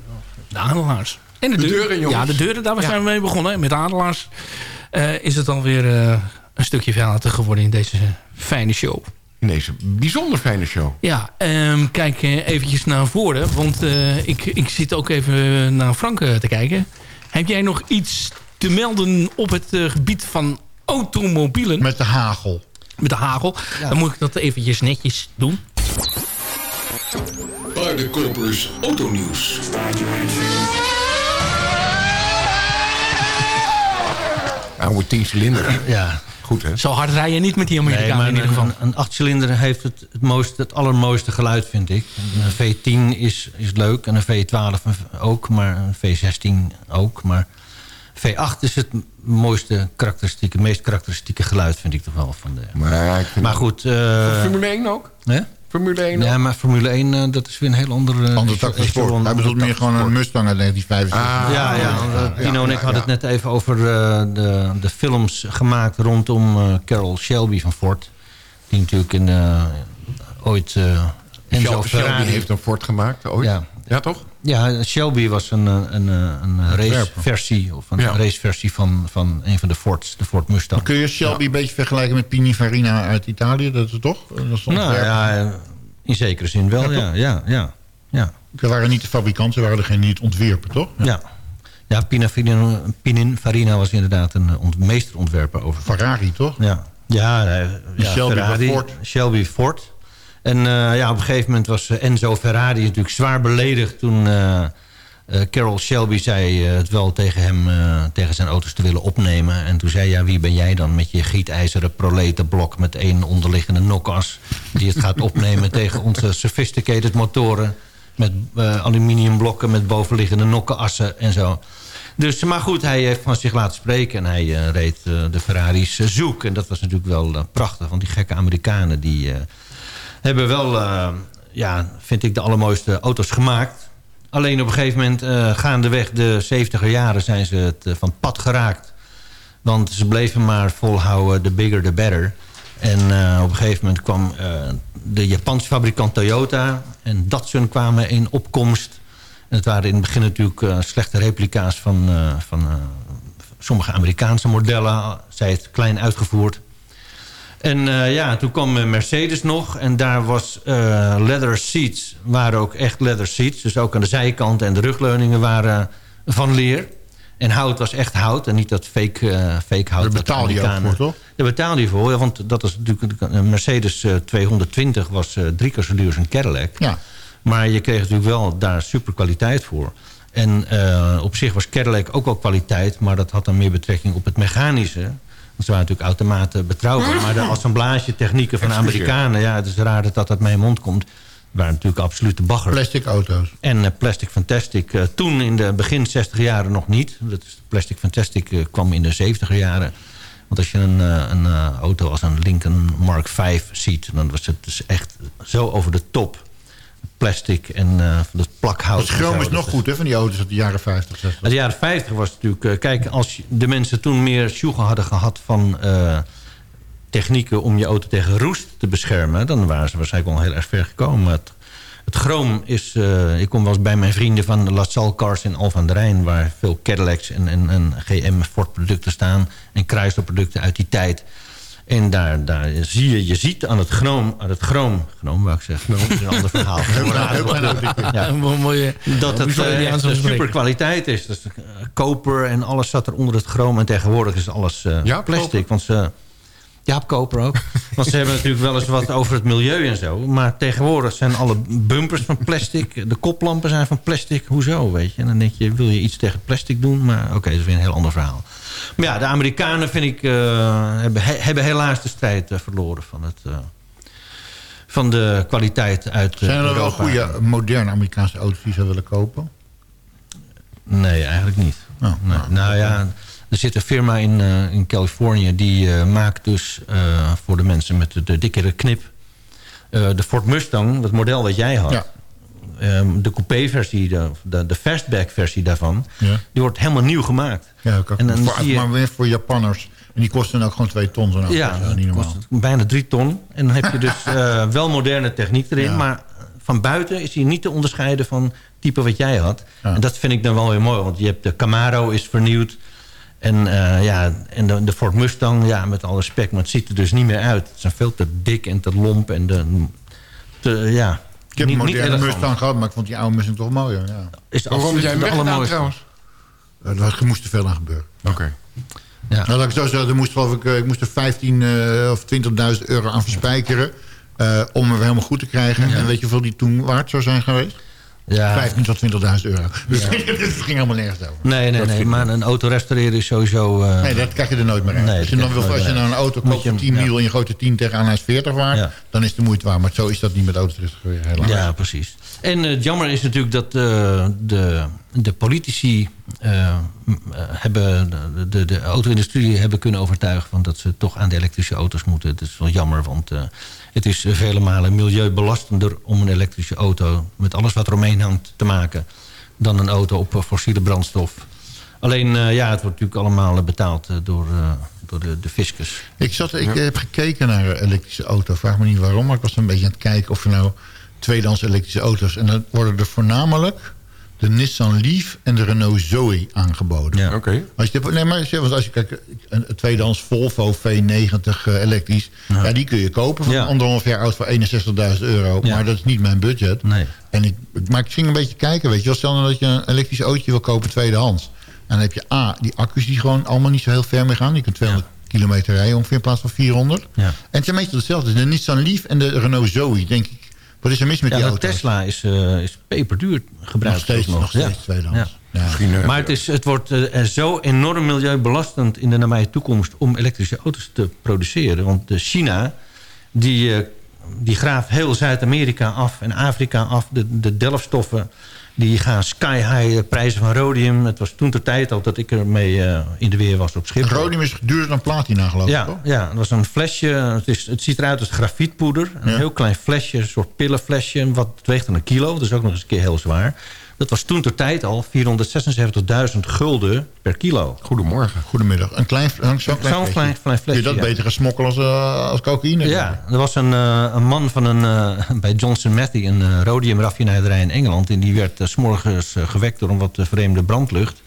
[SPEAKER 10] De adelaars. En de,
[SPEAKER 8] De
[SPEAKER 10] deur-
[SPEAKER 8] deuren, jongens.
[SPEAKER 10] Ja, de deuren, daar
[SPEAKER 8] Ja.
[SPEAKER 10] zijn we mee begonnen. Met de adelaars eh, is het alweer eh een stukje verlaten geworden in deze fijne show.
[SPEAKER 8] In deze bijzonder fijne show.
[SPEAKER 10] Ja, ehm, kijk eh, eventjes naar voren. Want eh, ik, ik zit ook even naar Frank eh, te kijken. Heb jij nog iets te melden op het eh, gebied van automobielen?
[SPEAKER 9] Met de hagel.
[SPEAKER 10] Met de hagel. Dan moet ik dat eventjes netjes doen.
[SPEAKER 12] Paardenkopers Autonieuws.
[SPEAKER 8] Oude 10 cilinder.
[SPEAKER 11] Ja.
[SPEAKER 8] Goed, hè?
[SPEAKER 10] Zo hard rij je niet met die
[SPEAKER 11] Nee,
[SPEAKER 10] Amerikanen
[SPEAKER 11] maar
[SPEAKER 10] in ieder geval.
[SPEAKER 11] een, een achtcilinder heeft het, het, mooiste, het allermooiste geluid, vind ik. Een V10 is, is leuk en een V12 ook, maar een V16 ook. Maar V8 is het mooiste karakteristieke, meest karakteristieke geluid, vind ik toch wel. Van de,
[SPEAKER 8] maar,
[SPEAKER 11] goed. eh,
[SPEAKER 8] Formule 1 ook? Formule 1
[SPEAKER 11] Ja, maar Formule 1, eh, dat is weer een heel andere...
[SPEAKER 9] Andere tak van sport. Hij bedoelt meer gewoon een Mustang uit 1965.
[SPEAKER 11] ja, ja, eh, Pino en ik hadden het net even over eh, de, de films gemaakt rondom eh, Carol Shelby van Ford. Die natuurlijk in, eh, ooit eh Enzo
[SPEAKER 8] Shelby heeft een Ford gemaakt ooit.
[SPEAKER 11] Ja.
[SPEAKER 8] Ja, toch?
[SPEAKER 11] Ja, Shelby was een, eh, een, een, een raceversie of een
[SPEAKER 8] Ja.
[SPEAKER 11] raceversie van, van een van de Fords, de Ford Mustang.
[SPEAKER 9] Maar kun je Shelby een beetje vergelijken met Pininfarina uit Italië? Dat is toch? Dat is
[SPEAKER 11] Nou ja, eh, in zekere zin wel,
[SPEAKER 9] Ja,
[SPEAKER 11] ja. ja, ja, ja.
[SPEAKER 9] Ze waren niet de fabrikanten, ze waren degene die het ontwierpen, toch?
[SPEAKER 11] Ja. Ja, Pininfarina, Pininfarina was inderdaad een eh, ont, meesterontwerper over.
[SPEAKER 9] Ferrari, toch?
[SPEAKER 11] Ja, ja, eh, ja
[SPEAKER 9] Shelby
[SPEAKER 11] Ferrari,
[SPEAKER 9] Ford.
[SPEAKER 11] Shelby Ford. En eh, ja, op een gegeven moment was eh, Enzo Ferrari natuurlijk zwaar beledigd... toen eh, eh, Carol Shelby zei het wel tegen hem, tegen zijn auto's te willen opnemen. En toen zei ja, wie ben jij dan met je gietijzeren proletenblok... met één onderliggende nokas die het gaat opnemen tegen onze sophisticated motoren... met aluminiumblokken met bovenliggende nokkenassen en zo... Dus, maar goed, hij heeft van zich laten spreken en hij reed de Ferraris zoek. En dat was natuurlijk wel prachtig, want die gekke Amerikanen... die hebben wel, eh, ja, vind ik, de allermooiste auto's gemaakt. Alleen op een gegeven moment, eh, gaandeweg de 70er jaren... zijn ze het eh, van pad geraakt. Want ze bleven maar volhouden, the bigger the better. En op een gegeven moment kwam de Japanse fabrikant Toyota... en Datsun kwamen in opkomst... En het waren in het begin natuurlijk slechte replica's van, van sommige Amerikaanse modellen. Zij het klein uitgevoerd. En eh, ja, toen kwam eh, Mercedes nog. En daar was eh, leather seats. Waren ook echt leather seats. Dus ook aan de zijkant en de rugleuningen waren van leer. En hout was echt hout. En niet dat fake, eh, fake hout.
[SPEAKER 9] Daar
[SPEAKER 11] dat
[SPEAKER 9] betaalde je ook voor, toch?
[SPEAKER 11] Daar betaalde je voor. ja, Want dat was natuurlijk een Mercedes eh, 220 was drie keer zo duur als een Cadillac.
[SPEAKER 9] Ja.
[SPEAKER 11] Maar je kreeg natuurlijk wel daar super kwaliteit voor. En op zich was Cadillac ook wel kwaliteit... maar dat had dan meer betrekking op het mechanische. Want ze waren natuurlijk automaten betrouwbaar. Maar de assemblagetechnieken van de. Amerikanen... ja, het is raar dat dat uit mijn mond komt... waren natuurlijk absolute bagger.
[SPEAKER 9] Plastic auto's.
[SPEAKER 11] En eh, Plastic Fantastic, eh, toen in de begin 60 jaren nog niet. Dat is, Plastic Fantastic eh, kwam in de 70 jaren. Want als je een, een auto als een Lincoln Mark V ziet... dan was het dus echt zo over de top. Plastic en van dat plakhout.
[SPEAKER 9] Het schroom
[SPEAKER 11] zo.
[SPEAKER 9] is nog goed, hè, van die auto's uit de jaren 50, 60.
[SPEAKER 11] uit de jaren 50 was het natuurlijk... eh, kijk, als de mensen toen meer sjoegen hadden gehad van... eh, technieken om je auto tegen roest te beschermen... dan waren ze waarschijnlijk wel heel erg ver gekomen. Het, het chroom is... ik kom wel eens bij mijn vrienden van de LaSalle Cars in Alphen aan de Rijn... waar veel Cadillacs en, en, en GM Ford producten staan... en Chrysler producten uit die tijd... En daar, daar zie je, je ziet aan het chroom, aan het chroom, chroom wou ik zeggen, dat is een ander verhaal. Ja.
[SPEAKER 10] Een mooie,
[SPEAKER 11] Dat het eh, echt
[SPEAKER 10] aan
[SPEAKER 11] een
[SPEAKER 10] zo'n
[SPEAKER 11] super kwaliteit is. Dus, eh, koper en alles zat er onder het chroom. En tegenwoordig is alles eh,
[SPEAKER 8] Jaap
[SPEAKER 11] plastic.
[SPEAKER 8] Koper?
[SPEAKER 11] Want ze, Jaap Koper ook. want ze hebben natuurlijk wel eens wat over het milieu en zo. Maar tegenwoordig zijn alle bumpers van plastic. De koplampen zijn van plastic. Hoezo, weet je? En dan denk je, wil je iets tegen plastic doen? Maar oké, dat is weer een heel ander verhaal. Maar ja, de Amerikanen, vind ik, eh, hebben, he- hebben helaas de strijd eh, verloren van het... eh, van de kwaliteit uit
[SPEAKER 9] Zijn er wel
[SPEAKER 11] Europa.
[SPEAKER 9] goede, moderne Amerikaanse auto's die zou willen kopen?
[SPEAKER 11] Nee, eigenlijk niet.
[SPEAKER 9] Oh,
[SPEAKER 11] nee. Nou ja, er zit een firma in, in Californië... die maakt dus voor de mensen met de, de dikkere knip... de Ford Mustang, het model dat jij had...
[SPEAKER 9] Ja.
[SPEAKER 11] Ehm, de coupé-versie, de, de, de fastback-versie daarvan...
[SPEAKER 9] Ja.
[SPEAKER 11] die wordt helemaal nieuw gemaakt.
[SPEAKER 9] Ja, ook,
[SPEAKER 11] En dan
[SPEAKER 9] voor,
[SPEAKER 11] zie je-
[SPEAKER 9] maar weer voor Japanners. En die kosten ook gewoon twee ton zo'n auto.
[SPEAKER 11] Ja,
[SPEAKER 9] Dat niet normaal.
[SPEAKER 11] bijna drie ton. En dan heb je dus eh, wel moderne techniek erin.
[SPEAKER 9] Ja.
[SPEAKER 11] Maar van buiten is hij niet te onderscheiden van het type wat jij had.
[SPEAKER 9] Ja.
[SPEAKER 11] En dat vind ik dan wel weer mooi. Want je hebt de Camaro is vernieuwd. En, eh, ja, en de, de Ford Mustang, ja, met alle respect. Maar het ziet er dus niet meer uit. Het zijn veel te dik en te lomp. En de, te, ja,
[SPEAKER 9] Ik heb
[SPEAKER 11] niet,
[SPEAKER 9] een moderne. Mustang gehad, maar ik vond die oude Mustang toch mooier. Ja.
[SPEAKER 11] Is
[SPEAKER 8] Waarom jij hem trouwens?
[SPEAKER 9] Eh, Er moest te veel aan gebeuren.
[SPEAKER 8] Oké.
[SPEAKER 11] Ja.
[SPEAKER 9] Nou, laat ik zo zeggen, er moest, geloof ik, eh, ik moest er 15 eh, of 20.000 euro aan verspijkeren. eh, om hem weer helemaal goed te krijgen. En weet je hoeveel die toen waard zou zijn geweest?
[SPEAKER 11] Ja.
[SPEAKER 9] 15 tot 20.000 euro. Dus het ging helemaal nergens over.
[SPEAKER 11] Nee, nee,
[SPEAKER 9] Dat
[SPEAKER 11] nee. Maar een auto restaureren is sowieso... eh,
[SPEAKER 9] Nee, dat krijg je er nooit meer uit.
[SPEAKER 11] Nee,
[SPEAKER 9] als je,
[SPEAKER 11] dat
[SPEAKER 9] dan wil, als je nou een auto koopt voor
[SPEAKER 11] hem-
[SPEAKER 9] 10
[SPEAKER 11] ja.
[SPEAKER 9] mil en je gooit er 10 tegenaan hij is 40 waard,
[SPEAKER 11] Ja.
[SPEAKER 9] dan is de moeite waard. Maar zo is dat niet met auto's restaureren, helaas.
[SPEAKER 11] Ja, precies. En eh, het jammer is natuurlijk dat eh, de, de politici hebben de, de, de auto-industrie hebben kunnen overtuigen van dat ze toch aan de elektrische auto's moeten. Het is wel jammer, want het is vele malen milieubelastender om een elektrische auto met alles wat er omheen hangt te maken dan een auto op eh, fossiele brandstof. Alleen, eh, ja, het wordt natuurlijk allemaal eh, betaald eh, door, eh, door de, de fiscus.
[SPEAKER 9] Ik, zat, ik heb gekeken naar een elektrische auto. Vraag me niet waarom, maar ik was een beetje aan het kijken... of er nou tweedehands elektrische auto's... en dan worden er voornamelijk de Nissan Leaf en de Renault Zoe aangeboden.
[SPEAKER 11] Ja.
[SPEAKER 8] Oké.
[SPEAKER 9] Als je, nee, maar want als je kijkt, een een tweedehands Volvo V90 eh, elektrisch... Ja. die kun je kopen van
[SPEAKER 11] Ja.
[SPEAKER 9] anderhalf jaar oud voor 61.000 euro.
[SPEAKER 11] Ja.
[SPEAKER 9] Maar dat is niet mijn budget.
[SPEAKER 11] Nee.
[SPEAKER 9] En ik, maar ik ging een beetje kijken, weet je wel. Stel nou dat je een elektrisch autootje wil kopen tweedehands. En dan heb je A, die accu's die gewoon allemaal niet zo heel ver mee gaan. Je kunt 200 kilometer rijden ongeveer in plaats van 400.
[SPEAKER 11] Ja.
[SPEAKER 9] En het zijn meestal hetzelfde. De Nissan Leaf en de Renault Zoe, denk ik. Wat is er mis met
[SPEAKER 11] Ja,
[SPEAKER 9] die
[SPEAKER 11] de
[SPEAKER 9] auto's?
[SPEAKER 11] Tesla is, eh is peperduur gebruikt.
[SPEAKER 9] Nog steeds,
[SPEAKER 11] nog.
[SPEAKER 9] nog steeds
[SPEAKER 11] Ja.
[SPEAKER 9] tweedehands.
[SPEAKER 11] Ja.
[SPEAKER 8] Eh,
[SPEAKER 11] Maar het, is, het wordt eh, zo enorm milieubelastend in de nabije toekomst... om elektrische auto's te produceren. Want de China, die, eh, die graaft heel Zuid-Amerika af en Afrika af. De, de delfstoffen, die gaan sky-high de prijzen van rhodium. Het was toen ter tijd al dat ik ermee eh, in de weer was op Schiphol.
[SPEAKER 9] Rhodium is duurder dan platina, geloof ik.
[SPEAKER 11] Ja,
[SPEAKER 9] toch?
[SPEAKER 11] ja, dat was een flesje. Het, is, het ziet eruit als grafietpoeder. Een
[SPEAKER 9] Ja.
[SPEAKER 11] heel klein flesje, een soort pillenflesje. Wat weegt dan een kilo. Dat is ook nog eens een keer heel zwaar. Dat was toen ter tijd al 476.000 gulden per kilo.
[SPEAKER 8] Goedemorgen.
[SPEAKER 9] Goedemiddag. Een klein, zo'n klein,
[SPEAKER 11] Zo'n
[SPEAKER 9] flesje.
[SPEAKER 11] klein, klein
[SPEAKER 9] Kun je
[SPEAKER 11] flesje.
[SPEAKER 9] dat
[SPEAKER 11] ja.
[SPEAKER 9] beter gaan smokkelen als, eh, als cocaïne?
[SPEAKER 11] Ja, er was een, eh, een man van een, eh, bij Johnson Matthey, een uh, rhodiumraffinaderij in Engeland. En die werd 's morgens eh, gewekt door een wat vreemde brandlucht.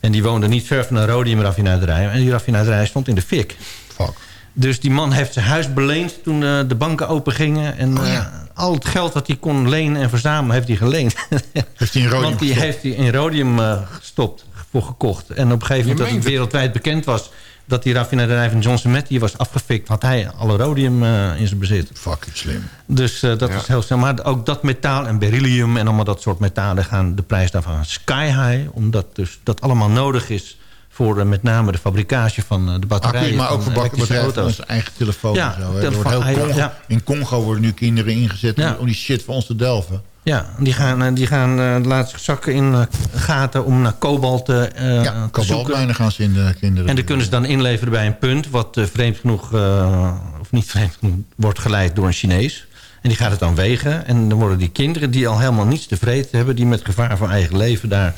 [SPEAKER 11] En die woonde niet ver van een rhodiumraffinaderij. En die raffinaderij stond in de fik.
[SPEAKER 9] Fuck.
[SPEAKER 11] Dus die man heeft zijn huis beleend toen eh, de banken open gingen. En
[SPEAKER 9] Oh, ja.
[SPEAKER 11] eh, al het geld dat hij kon lenen en verzamelen, heeft hij geleend.
[SPEAKER 9] Heeft hij in rhodium
[SPEAKER 11] Want die
[SPEAKER 9] gestopt?
[SPEAKER 11] heeft hij in rhodium eh, gestopt, voor gekocht. En op een gegeven moment dat het wereldwijd bekend was... dat die raffinaderij van Johnson Matthey was afgefikt... had hij alle rhodium eh, in zijn bezit.
[SPEAKER 9] Fucking slim.
[SPEAKER 11] Dus eh, dat
[SPEAKER 8] Ja.
[SPEAKER 11] is heel snel. Maar ook dat metaal en beryllium en allemaal dat soort metalen... gaan de prijs daarvan sky high. Omdat dus dat allemaal nodig is voor eh, met name de fabricage van eh, de batterijen.
[SPEAKER 9] Accu's, maar ook
[SPEAKER 11] van
[SPEAKER 9] voor bedrijven van
[SPEAKER 11] auto's.
[SPEAKER 9] onze eigen telefoon
[SPEAKER 11] Ja,
[SPEAKER 9] en zo. hè. Wordt heel
[SPEAKER 11] ja,
[SPEAKER 9] Congo,
[SPEAKER 11] ja.
[SPEAKER 9] In Congo worden nu kinderen ingezet
[SPEAKER 11] Ja.
[SPEAKER 9] om- die shit voor ons te delven.
[SPEAKER 11] Ja, die gaan, eh, die gaan eh, laten zich zakken in eh, gaten om naar kobalt eh, eh,
[SPEAKER 9] ja,
[SPEAKER 11] te zoeken.
[SPEAKER 9] kobaltmijnen gaan ze in de kinderen.
[SPEAKER 11] En dan kunnen ze dan inleveren bij een punt... wat eh, vreemd genoeg, eh, of niet vreemd genoeg, wordt geleid door een Chinees. En die gaat het dan wegen. En dan worden die kinderen die al helemaal niets tevreden hebben... die met gevaar voor eigen leven daar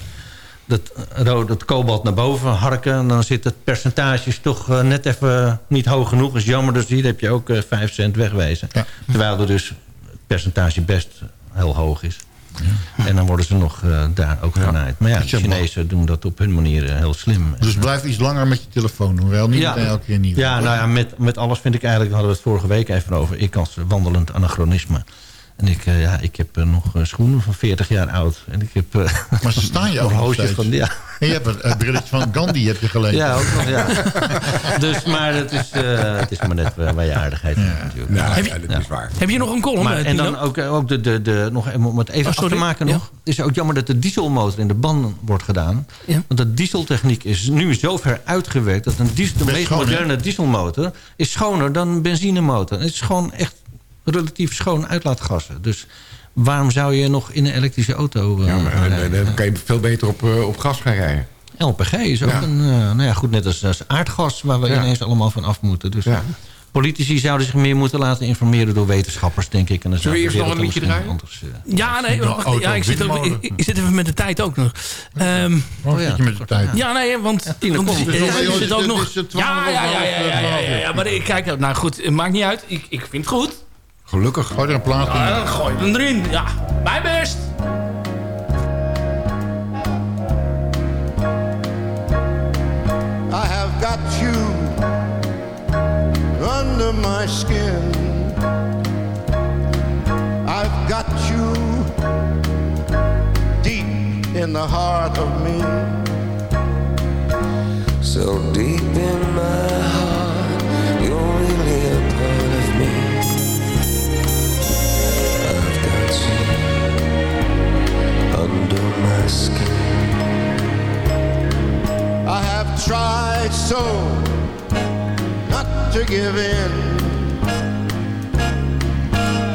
[SPEAKER 11] dat, eh, dat kobalt naar boven harken... en dan zit het percentage toch eh, net even niet hoog genoeg. is jammer, dus hier heb je ook eh 5 cent wegwezen.
[SPEAKER 9] Ja.
[SPEAKER 11] Terwijl er dus het percentage best heel hoog is. En dan worden ze nog eh, daar ook genaaid. Maar ja, de Chinezen doen dat op hun manier eh, heel slim.
[SPEAKER 9] Dus blijf iets langer met je telefoon doen. Wel niet elke keer nieuw.
[SPEAKER 11] Ja, nou ja, met, met alles vind ik eigenlijk... hadden we het vorige week even over. Ik als wandelend anachronisme. En ik, eh, ja, ik heb eh, nog eh, schoenen van 40 jaar oud. En ik heb... eh,
[SPEAKER 9] Maar ze staan je ook nog
[SPEAKER 11] horloges
[SPEAKER 9] steeds.
[SPEAKER 11] van... Ja,
[SPEAKER 9] En je hebt een, een brilletje van Gandhi heb je gelezen.
[SPEAKER 11] ja ook nog, ja. dus, maar het is, eh, het is maar net waar je aardigheid hebt natuurlijk.
[SPEAKER 8] Nou,
[SPEAKER 10] Heb je-
[SPEAKER 8] ja, dat
[SPEAKER 11] Ja.
[SPEAKER 8] is waar.
[SPEAKER 10] Heb je nog een column,
[SPEAKER 11] Maar, en dan ook, ook de, de, de, nog even om het even
[SPEAKER 10] Oh,
[SPEAKER 11] af te maken
[SPEAKER 10] Ja.
[SPEAKER 11] nog. Het is ook jammer dat de dieselmotor in de banden wordt gedaan.
[SPEAKER 10] Ja.
[SPEAKER 11] Want de dieseltechniek is nu zo ver uitgewerkt... dat een diesel, de meest moderne dieselmotor is schoner dan een benzinemotor. Het is gewoon echt relatief schoon uitlaatgassen. Dus waarom zou je nog in een elektrische auto eh,
[SPEAKER 8] Ja, maar dan,
[SPEAKER 11] rijden?
[SPEAKER 8] dan kan je veel beter op, eh, op gas gaan rijden.
[SPEAKER 11] LPG is ook
[SPEAKER 8] Ja.
[SPEAKER 11] een... eh, nou ja, goed, net als, als aardgas waar we
[SPEAKER 8] Ja.
[SPEAKER 11] ineens allemaal van af moeten. Dus
[SPEAKER 8] Ja.
[SPEAKER 11] Politici zouden zich meer moeten laten informeren door wetenschappers, denk ik. En dan
[SPEAKER 8] Zullen we
[SPEAKER 11] zou
[SPEAKER 8] eerst nog een liedje draaien?
[SPEAKER 11] anders, eh,
[SPEAKER 10] Ja, nee, wacht,
[SPEAKER 11] auto
[SPEAKER 10] ja, ik, zit ook,
[SPEAKER 11] windmolen.
[SPEAKER 10] ik, ik zit even met de tijd ook nog. Ehm,
[SPEAKER 9] Oh, je met de tijd?
[SPEAKER 10] Ja, nee, want...
[SPEAKER 11] Tien
[SPEAKER 10] want
[SPEAKER 11] komt. nog-
[SPEAKER 10] zit ook
[SPEAKER 11] het-
[SPEAKER 10] nog... Ja, ja, ja, ja, ja, ja, ja, ja, maar ik kijk... Nou goed, het maakt niet uit. Ik, ik vind het goed.
[SPEAKER 8] Gelukkig.
[SPEAKER 9] Gooi er een plaat in.
[SPEAKER 10] Ja, gooi hem erin. Ja, mijn best.
[SPEAKER 14] I have got you under my skin. I've got you deep in the heart of me.
[SPEAKER 15] So deep
[SPEAKER 14] I have tried so not to give in.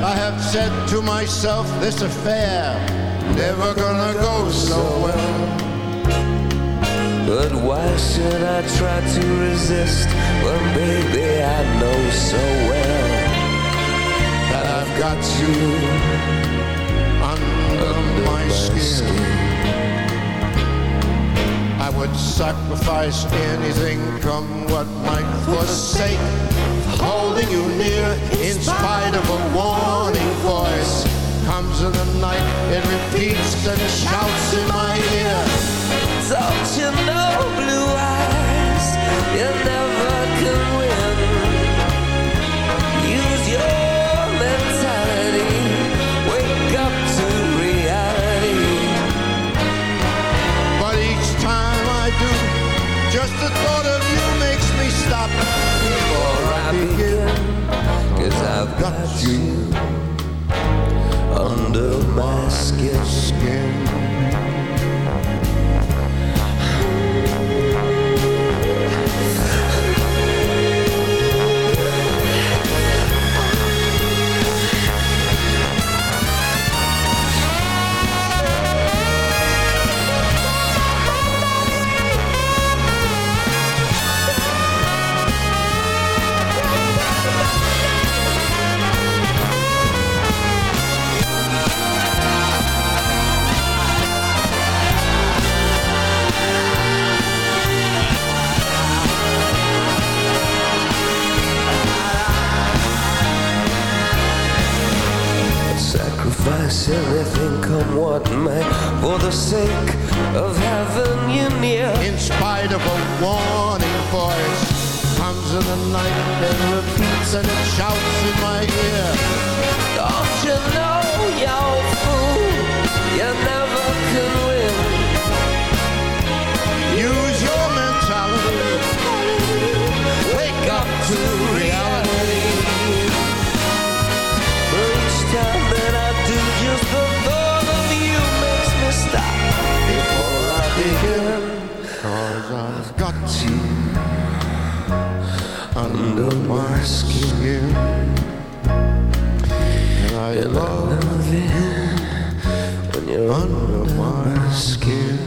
[SPEAKER 14] I have said to myself, this affair never gonna go so well.
[SPEAKER 15] But why should I try to resist when, baby, I know so well
[SPEAKER 14] that I've got you under, my, skin. I would sacrifice anything, come what might, for the sake of holding you near. In spite of a warning voice, comes in the night, it repeats and shouts in my ear.
[SPEAKER 15] Don't you know, blue eyes, I've got you under my skin. Sacrifice everything, come what may, for the sake of having you near.
[SPEAKER 14] In spite of a warning voice, comes in the night and repeats and it shouts in my ear.
[SPEAKER 15] Don't you know, you fool, you
[SPEAKER 14] under my skin. And I love
[SPEAKER 15] it when you're
[SPEAKER 14] under my skin.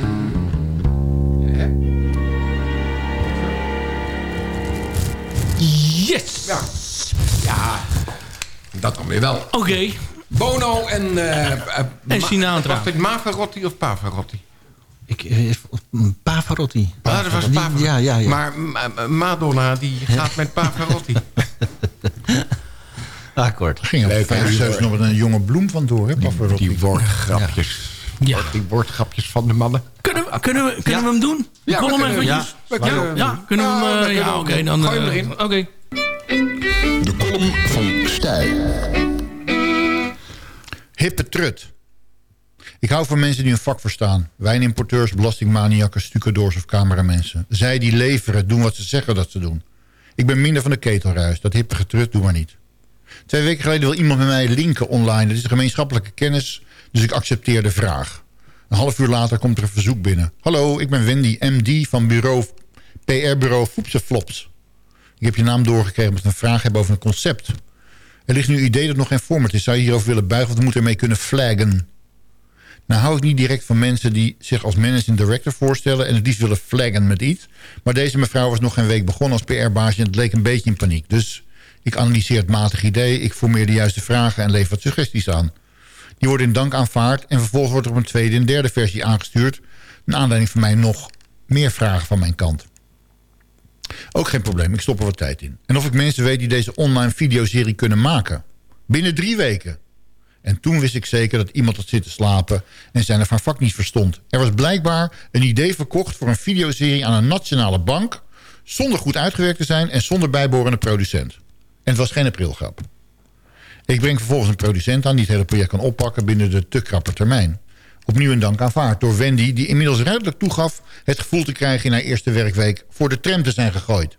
[SPEAKER 10] Yes!
[SPEAKER 8] Ja. Ja, dat dan weer wel.
[SPEAKER 10] Oké.
[SPEAKER 8] Bono en... eh eh,
[SPEAKER 10] En Sinatra.
[SPEAKER 8] Was het Mavarotti of Pavarotti?
[SPEAKER 11] Ik, eh, Pavarotti.
[SPEAKER 8] Ah, dat was
[SPEAKER 11] Die-
[SPEAKER 8] Pavarotti.
[SPEAKER 11] Ja, ja, ja.
[SPEAKER 8] Maar Ma- Ma- Madonna die gaat met Pavarotti.
[SPEAKER 11] Akkoord.
[SPEAKER 9] ging op 75 nog met een jonge bloem vandoor, hè? Pavarotti.
[SPEAKER 8] Die woordgrapjes.
[SPEAKER 10] Ja.
[SPEAKER 8] Die woordgrapjes van de mannen.
[SPEAKER 10] Kunnen we, kunnen we, kunnen we hem doen?
[SPEAKER 8] Ja, we
[SPEAKER 10] hem
[SPEAKER 8] kunnen-
[SPEAKER 10] eventjes.
[SPEAKER 8] ja,
[SPEAKER 10] Ja,
[SPEAKER 8] kunnen-
[SPEAKER 10] ja, kunnen we
[SPEAKER 8] Ja,
[SPEAKER 10] hem...
[SPEAKER 8] we
[SPEAKER 10] eh, Ja,
[SPEAKER 8] hem
[SPEAKER 10] oké, dan...
[SPEAKER 8] Gooi hem
[SPEAKER 10] eh,
[SPEAKER 8] erin.
[SPEAKER 10] Oké.
[SPEAKER 16] De column van Stijl.
[SPEAKER 9] Hippe trut. Ik hou van mensen die hun vak verstaan. Wijnimporteurs, belastingmaniakken, stucadoors of cameramensen. Zij die leveren, doen wat ze zeggen dat ze doen. Ik ben minder van de ketelruis. Dat hippe getrut, doe maar niet. Twee weken geleden wil iemand met mij linken online. Dat is de gemeenschappelijke kennis, dus ik accepteer de vraag. Een half uur later komt er een verzoek binnen. Hallo, ik ben Wendy, MD van bureau, PR-bureau Flops. Ik heb je naam doorgekregen omdat we een vraag hebben over een concept. Er ligt nu een idee dat nog geen format is. Zou je hierover willen buigen? Wat moet ermee kunnen flaggen? Nou hou ik niet direct van mensen die zich als managing director voorstellen... en het liefst willen flaggen met iets. Maar deze mevrouw was nog geen week begonnen als PR-baasje... en het leek een beetje in paniek. Dus Ik analyseer het matig idee, ik formeer de juiste vragen en lever wat suggesties aan. Die worden in dank aanvaard en vervolgens wordt er op een tweede en derde versie aangestuurd... naar aanleiding van mij nog meer vragen van mijn kant. Ook geen probleem, ik stop er wat tijd in. En of ik mensen weet die deze online videoserie kunnen maken. Binnen drie weken. En toen wist ik zeker dat iemand had zitten slapen... en zijn of haar vak niet verstond. Er was blijkbaar een idee verkocht voor een videoserie aan een nationale bank... zonder goed uitgewerkt te zijn en zonder bijbehorende producent. En het was geen aprilgrap. Ik breng vervolgens een producent aan die het hele project kan oppakken... binnen de te krappe termijn. Opnieuw een dank aanvaard door Wendy... die inmiddels ruidelijk toegaf het gevoel te krijgen... in haar eerste werkweek voor de tram te zijn gegooid.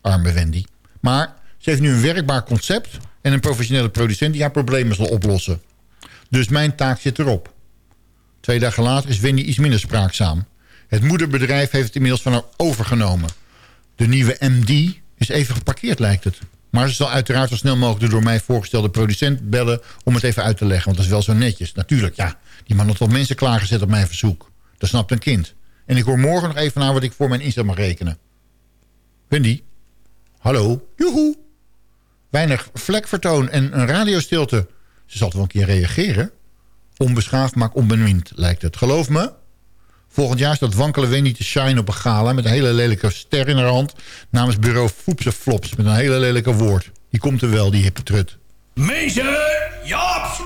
[SPEAKER 9] Arme Wendy. Maar ze heeft nu een werkbaar concept... en een professionele producent die haar problemen zal oplossen. Dus mijn taak zit erop. Twee dagen later is Wendy iets minder spraakzaam. Het moederbedrijf heeft het inmiddels van haar overgenomen. De nieuwe MD is even geparkeerd, lijkt het. Maar ze zal uiteraard zo snel mogelijk de door mij voorgestelde producent bellen... om het even uit te leggen, want dat is wel zo netjes. Natuurlijk, ja, die man had toch mensen klaargezet op mijn verzoek. Dat snapt een kind. En ik hoor morgen nog even naar wat ik voor mijn inzet mag rekenen. Wendy? Hallo? Joehoe? Weinig vlekvertoon en een radiostilte. Ze zal wel een keer reageren? Onbeschaafd maakt onbemind, lijkt het. Geloof me, Volgend jaar staat wankele Wendy te shine op een gala... met een hele lelijke ster in haar hand... namens bureau Foepse Flops met een hele lelijke woord. Die komt er wel, die hippe trut.
[SPEAKER 6] Mensen, Jaap's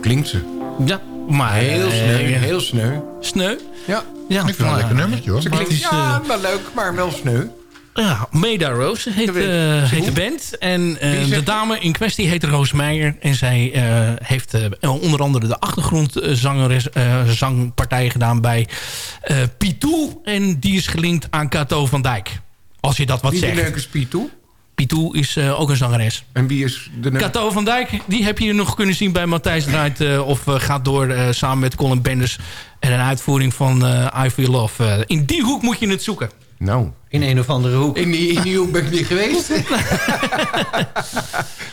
[SPEAKER 8] Nou, klinkt ze.
[SPEAKER 10] Ja, maar...
[SPEAKER 8] Heel
[SPEAKER 10] eh,
[SPEAKER 8] sneu,
[SPEAKER 10] eh,
[SPEAKER 8] heel sneu.
[SPEAKER 10] Sneu?
[SPEAKER 8] Ja.
[SPEAKER 10] Ja,
[SPEAKER 9] Ik vind het een lekker nummertje hoor.
[SPEAKER 8] Ze
[SPEAKER 9] Maar
[SPEAKER 8] klinkt,
[SPEAKER 10] het is,
[SPEAKER 8] ja,
[SPEAKER 10] eh,
[SPEAKER 8] wel leuk, maar wel sneu.
[SPEAKER 10] Ja, Meda Rose heet, eh, heet de band. En eh,
[SPEAKER 8] Wie
[SPEAKER 10] de dame in kwestie heet Roos Meijer. En zij eh, heeft eh, onder andere de achtergrondzangeres eh, zangpartij gedaan bij eh Pitou. En die is gelinkt aan Cato van Dijk. Als je dat wat
[SPEAKER 8] Wie is de
[SPEAKER 10] zegt.
[SPEAKER 8] leuke Spiet toe?
[SPEAKER 10] Pitou is eh, ook een zangeres.
[SPEAKER 8] En wie is de.
[SPEAKER 10] Cato van Dijk, die heb je nog kunnen zien bij Matthijs Draait... eh, of eh, gaat door eh, samen met Colin Benders... en een uitvoering van eh I Feel Love. In die hoek moet je het zoeken.
[SPEAKER 8] Nou,
[SPEAKER 11] In een of andere hoek.
[SPEAKER 8] in die, in die hoek ben ik niet geweest.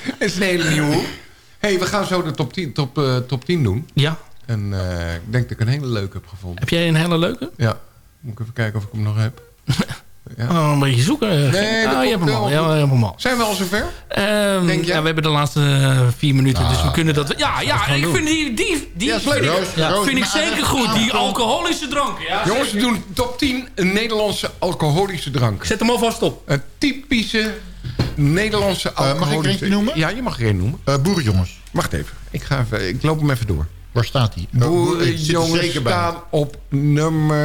[SPEAKER 8] Het is een hele nieuwe hoek. hey, we gaan zo de top 10, top, eh, top 10 doen.
[SPEAKER 10] Ja.
[SPEAKER 8] En eh, ik denk dat ik een hele leuke heb gevonden.
[SPEAKER 10] Heb jij een hele leuke?
[SPEAKER 8] Ja. Moet ik even kijken of ik hem nog heb. Ja.
[SPEAKER 10] Oh, een beetje zoeken.
[SPEAKER 8] Nee,
[SPEAKER 10] ah,
[SPEAKER 8] dat
[SPEAKER 10] je hebt hem al.
[SPEAKER 8] wel
[SPEAKER 10] Ja,
[SPEAKER 8] goed.
[SPEAKER 10] je hebt hem al.
[SPEAKER 8] Zijn we al zover?
[SPEAKER 10] Ehm,
[SPEAKER 8] Denk jij?
[SPEAKER 10] ja, we hebben de laatste eh, vier minuten, dus we kunnen dat... Ja, ja ik
[SPEAKER 11] doen.
[SPEAKER 10] vind die, die, die
[SPEAKER 8] Ja, is leuk.
[SPEAKER 9] Roos,
[SPEAKER 10] ja,
[SPEAKER 9] Roos,
[SPEAKER 10] vind ik zeker goed. Die alcoholische dranken. Ja,
[SPEAKER 8] Jongens, we doen top 10 Nederlandse alcoholische drank.
[SPEAKER 10] Zet hem alvast op.
[SPEAKER 8] Een typische Nederlandse
[SPEAKER 9] mag ik er
[SPEAKER 8] alcoholische...
[SPEAKER 9] eentje noemen?
[SPEAKER 8] Ja, je mag er één noemen.
[SPEAKER 9] Eh, boerenjongens,
[SPEAKER 8] Wacht even. Ik, ga even. ik loop hem even door.
[SPEAKER 9] waar staat die? Eh, er
[SPEAKER 8] Boerenjongens staan op nummer...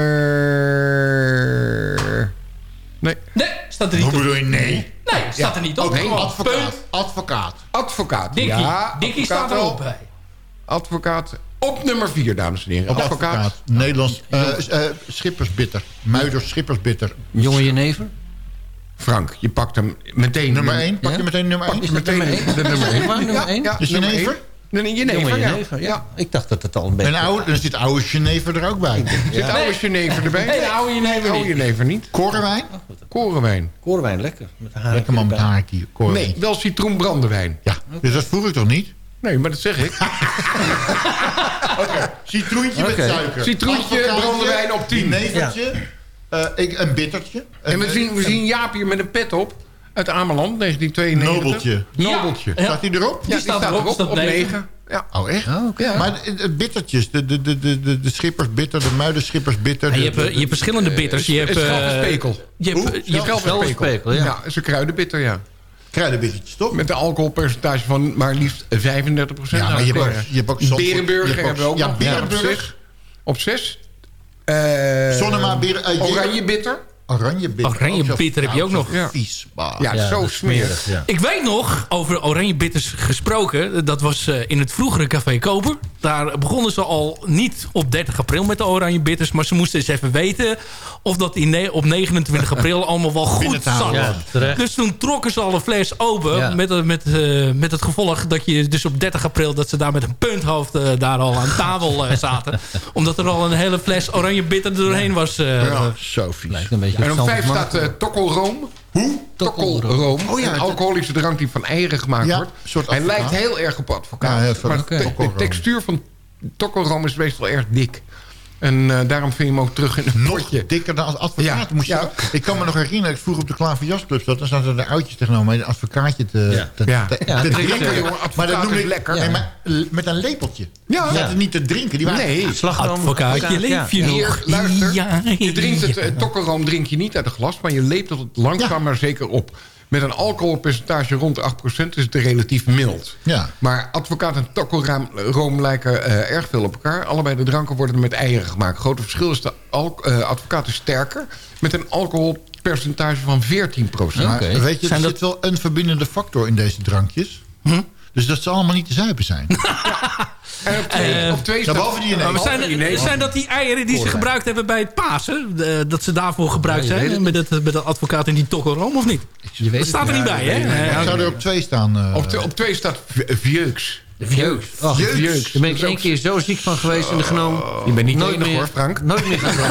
[SPEAKER 8] Nee.
[SPEAKER 10] Nee, staat er niet
[SPEAKER 9] Hoe
[SPEAKER 10] op.
[SPEAKER 9] bedoel je nee?
[SPEAKER 10] Nee, staat er niet op. Nee,
[SPEAKER 9] advocaat. Advocaat.
[SPEAKER 10] Dikkie.
[SPEAKER 8] Ja,
[SPEAKER 10] Dikkie staat erop bij.
[SPEAKER 8] Advocaat op nummer 4, dames en heren. Advocaat.
[SPEAKER 9] advocaat. Nederlands. Uh, uh, schippersbitter. Schippers Schippersbitter.
[SPEAKER 11] Jonge Jenever?
[SPEAKER 8] Frank, je pakt hem meteen.
[SPEAKER 9] Nummer 1? Pak je meteen nummer 1?
[SPEAKER 8] Pak je meteen nummer 1?
[SPEAKER 11] Ja, nummer 1.
[SPEAKER 8] Ja,
[SPEAKER 9] ja,
[SPEAKER 8] een
[SPEAKER 9] jenever,
[SPEAKER 8] ja.
[SPEAKER 11] Ja. Ik dacht dat het al een beetje...
[SPEAKER 9] Een oude, zit oude jenever er ook bij.
[SPEAKER 8] Zit oude erbij.
[SPEAKER 10] Nee, oude jenever
[SPEAKER 8] oude
[SPEAKER 10] niet.
[SPEAKER 8] Niet.
[SPEAKER 9] Korenwijn?
[SPEAKER 8] Oh, korenwijn.
[SPEAKER 11] Korenwijn, lekker. Met
[SPEAKER 9] lekker man met haakje.
[SPEAKER 8] Nee, wel citroenbrandewijn.
[SPEAKER 9] Ja, dus dat vroeg ik toch niet?
[SPEAKER 8] Nee, maar dat zeg ik.
[SPEAKER 11] Oké, citroentje
[SPEAKER 9] met suiker.
[SPEAKER 8] Citroentje, brandewijn op 10.
[SPEAKER 9] Nevertje, ja. Eh, ik, een bittertje.
[SPEAKER 8] En we, zien, we zien Jaap hier met een pet op. Uit Ameland, 1992.
[SPEAKER 9] Nobeltje.
[SPEAKER 8] Nobeltje.
[SPEAKER 10] Ja.
[SPEAKER 9] Staat die erop?
[SPEAKER 8] Ja, die staat, erop,
[SPEAKER 10] staat
[SPEAKER 8] op
[SPEAKER 10] negen.
[SPEAKER 8] 9. Ja.
[SPEAKER 9] Oh, echt?
[SPEAKER 8] Ja.
[SPEAKER 9] Maar de, de bittertjes, de, de, de, de, de, de schippersbitter, de muiderschippersbitter.
[SPEAKER 10] Ja, je
[SPEAKER 9] de-
[SPEAKER 10] hebt, eh,
[SPEAKER 9] de-
[SPEAKER 10] je hebt verschillende bitters. Je hebt...
[SPEAKER 8] Schelp en
[SPEAKER 10] eh,
[SPEAKER 8] spekel.
[SPEAKER 10] Je hebt, je
[SPEAKER 11] ja.
[SPEAKER 8] Ja, is een kruidenbitter, ja.
[SPEAKER 9] Kruidenbittertjes, toch?
[SPEAKER 8] Met een alcoholpercentage van maar liefst 35 procent.
[SPEAKER 9] Ja, maar je hebt ook- je hebt ook
[SPEAKER 8] Berenburger
[SPEAKER 9] je hebt ook-
[SPEAKER 8] hebben we ook
[SPEAKER 9] ja. Berenburger.
[SPEAKER 8] Op 6. Op 6. Eh,
[SPEAKER 9] Sonnema, Beren- eh,
[SPEAKER 8] Oranje bitter.
[SPEAKER 9] Oranje bitter.
[SPEAKER 10] Heb je ook
[SPEAKER 9] zo
[SPEAKER 10] nog.
[SPEAKER 8] Ja.
[SPEAKER 9] Vies.
[SPEAKER 8] Ja,
[SPEAKER 11] Ja,
[SPEAKER 8] zo smerig.
[SPEAKER 11] ja.
[SPEAKER 10] Ik weet nog, over oranje bitters gesproken... dat was eh, in het vroegere Café Koper. Daar begonnen ze al niet op 30 april met de oranje bitters... maar ze moesten eens even weten... of dat in op 29 april allemaal wel goed zat.
[SPEAKER 11] Ja.
[SPEAKER 10] Dus toen trokken ze al een fles open...
[SPEAKER 11] Ja.
[SPEAKER 10] Met, eh, met, eh, met het gevolg dat je dus op 30 april... dat ze daar met een punthoofd daar al aan tafel zaten. Omdat er al een hele fles oranje bitter doorheen was. eh,
[SPEAKER 8] Ja.
[SPEAKER 9] Zo vies.
[SPEAKER 11] Lijkt een beetje
[SPEAKER 8] En op
[SPEAKER 11] op
[SPEAKER 8] 5
[SPEAKER 11] Zandvoort.
[SPEAKER 8] staat eh tokkelroom. Hoe? Tokkelroom.
[SPEAKER 9] Oh ja,
[SPEAKER 8] een alcoholische drank die van eieren gemaakt
[SPEAKER 9] Ja,
[SPEAKER 8] wordt.
[SPEAKER 9] soort
[SPEAKER 8] Hij lijkt heel erg op advocaat.
[SPEAKER 9] Ja,
[SPEAKER 8] maar de- textuur van tokkelroom is meestal erg dik. En eh, daarom vind je hem ook terug in een
[SPEAKER 9] Nog
[SPEAKER 8] potje.
[SPEAKER 9] dikker dan als advocaat.
[SPEAKER 8] Ja,
[SPEAKER 9] Moest je,
[SPEAKER 8] ja.
[SPEAKER 9] Ik kan me nog herinneren, dat ik vroeger op de Klaverjasclub zat. Dan zaten er oudjes tegenover mij een advocaatje te,
[SPEAKER 11] Ja.
[SPEAKER 9] te,
[SPEAKER 8] Ja.
[SPEAKER 9] te,
[SPEAKER 11] Ja,
[SPEAKER 9] te
[SPEAKER 11] drinken,
[SPEAKER 9] drinken.
[SPEAKER 8] jongen,
[SPEAKER 9] maar dat noemde ik
[SPEAKER 8] lekker.
[SPEAKER 9] Nee, maar met een lepeltje.
[SPEAKER 8] Ja.
[SPEAKER 9] Zaten niet te drinken. Die waren
[SPEAKER 8] Nee.
[SPEAKER 11] Slagroom.
[SPEAKER 10] Advocaatje, leef je
[SPEAKER 11] ja.
[SPEAKER 10] nog?
[SPEAKER 8] Hier, luister.
[SPEAKER 10] Ja,
[SPEAKER 8] Je drinkt het
[SPEAKER 10] ja.
[SPEAKER 8] eh, tokkelroom drink je niet uit een glas... maar je leept het langzaam maar zeker op. Met een alcoholpercentage rond de 8% is het relatief mild.
[SPEAKER 9] Ja.
[SPEAKER 8] Maar advocaat en tokkelroom lijken eh, erg veel op elkaar. Allebei de dranken worden met eieren gemaakt. Het grote verschil is de al- eh, advocaat is sterker... met een alcoholpercentage van 14%.
[SPEAKER 9] Maar
[SPEAKER 11] Oké.
[SPEAKER 9] weet je, er
[SPEAKER 10] Zijn
[SPEAKER 9] zit wel een verbindende factor in deze drankjes. Dus dat ze allemaal niet te zuipen zijn.
[SPEAKER 8] En op twee,
[SPEAKER 10] Eh,
[SPEAKER 8] op twee staat...
[SPEAKER 9] die ineens.
[SPEAKER 10] zijn,
[SPEAKER 8] ineens.
[SPEAKER 10] zijn dat die eieren die ze gebruikt hebben bij het Pasen? Dat ze daarvoor gebruikt
[SPEAKER 11] Ja,
[SPEAKER 10] zijn?
[SPEAKER 11] het
[SPEAKER 10] Met, het, met de advocaat in die tokkelroom of niet?
[SPEAKER 11] Je weet
[SPEAKER 10] Dat staat er
[SPEAKER 8] Ja,
[SPEAKER 10] niet bij,
[SPEAKER 8] dat
[SPEAKER 10] hè?
[SPEAKER 8] Ik
[SPEAKER 9] zou er op twee staan. eh,
[SPEAKER 8] Op, twee- op twee staat v- Vieux.
[SPEAKER 11] Jeugd. Oh,
[SPEAKER 9] Jeugd.
[SPEAKER 11] Daar ben ik één keer zo ziek van geweest in de genoom.
[SPEAKER 8] Je bent niet
[SPEAKER 11] Nooit
[SPEAKER 8] enig
[SPEAKER 11] meer.
[SPEAKER 8] hoor, Frank.
[SPEAKER 11] Nooit meer gaan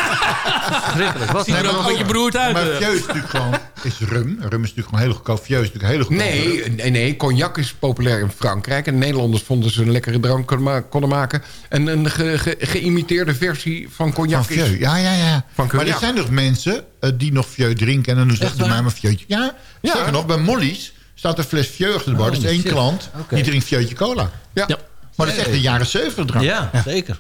[SPEAKER 11] Schrikkelijk. Wat
[SPEAKER 10] Ziet er ook een beetje beroerd uit.
[SPEAKER 9] Maar
[SPEAKER 10] eh.
[SPEAKER 9] Vieux is natuurlijk gewoon is rum. Rum is natuurlijk gewoon heel goedkoop. Vieux is natuurlijk heel goedkoop.
[SPEAKER 8] Nee, nee, nee, cognac is populair in Frankrijk. En Nederlanders vonden ze een lekkere drank konden ma- konden maken. En een ge- ge- geïmiteerde versie van cognac
[SPEAKER 9] Van Vieux,
[SPEAKER 8] is...
[SPEAKER 9] ja, ja, ja.
[SPEAKER 8] Van
[SPEAKER 9] maar er zijn dus mensen eh, die nog Vieux drinken... en dan doen ze mij maar Vieux. Ja,
[SPEAKER 8] Ja.
[SPEAKER 9] zeker nog, bij Molly's staat een fles Vieux achter de bar.
[SPEAKER 11] Oh,
[SPEAKER 9] dus één
[SPEAKER 11] shit.
[SPEAKER 9] klant, die drinkt Vieuxje cola.
[SPEAKER 8] Ja.
[SPEAKER 10] Ja.
[SPEAKER 9] Maar dat is echt een jaren 70 drank.
[SPEAKER 11] Ja, zeker.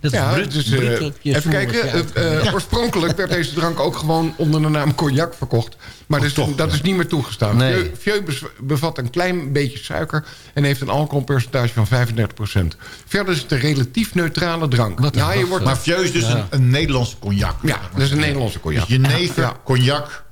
[SPEAKER 11] Dat is
[SPEAKER 8] ja,
[SPEAKER 11] brut-
[SPEAKER 8] dus, eh,
[SPEAKER 11] brut-
[SPEAKER 8] even kijken.
[SPEAKER 11] ja.
[SPEAKER 8] Eh, eh,
[SPEAKER 11] Ja.
[SPEAKER 8] Oorspronkelijk werd deze drank ook gewoon onder de naam cognac verkocht. Maar dat, is, dat is niet meer toegestaan.
[SPEAKER 11] Nee.
[SPEAKER 8] Vieux- bevat een klein beetje suiker... en heeft een alcoholpercentage van 35% Verder is het een relatief neutrale drank. ja, je wordt
[SPEAKER 9] Maar Vieux is dus een, een Nederlandse cognac.
[SPEAKER 8] Ja, dat is een Nederlandse cognac.
[SPEAKER 9] Dus jenever,
[SPEAKER 8] Ja.
[SPEAKER 9] cognac,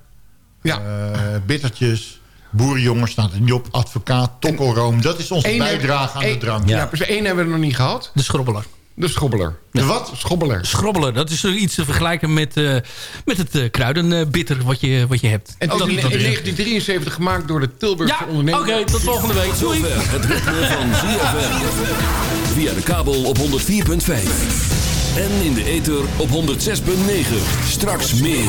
[SPEAKER 8] Ja.
[SPEAKER 9] eh, bittertjes, boerenjongens staat er niet op, advocaat, tokkelroom. Dat is onze
[SPEAKER 8] Eén
[SPEAKER 9] bijdrage aan de drank.
[SPEAKER 8] Ja, precies. Eén hebben we nog niet gehad.
[SPEAKER 10] De schrobbeler.
[SPEAKER 8] De schobbeler.
[SPEAKER 9] De wat?
[SPEAKER 8] Schobbeler.
[SPEAKER 10] Schrobbelen, dat is iets te vergelijken met, eh, met het eh, kruidenbitter wat je, wat je hebt.
[SPEAKER 8] En
[SPEAKER 10] Dat-
[SPEAKER 8] in, in
[SPEAKER 10] is-
[SPEAKER 8] 1973 gemaakt door de Tilburgse
[SPEAKER 10] Ja,
[SPEAKER 8] ondernemer.
[SPEAKER 10] oké, tot volgende week. Doei.
[SPEAKER 4] Het ritme van ZFM. Via de kabel op 104.5. En in de ether op 106.9. Straks meer.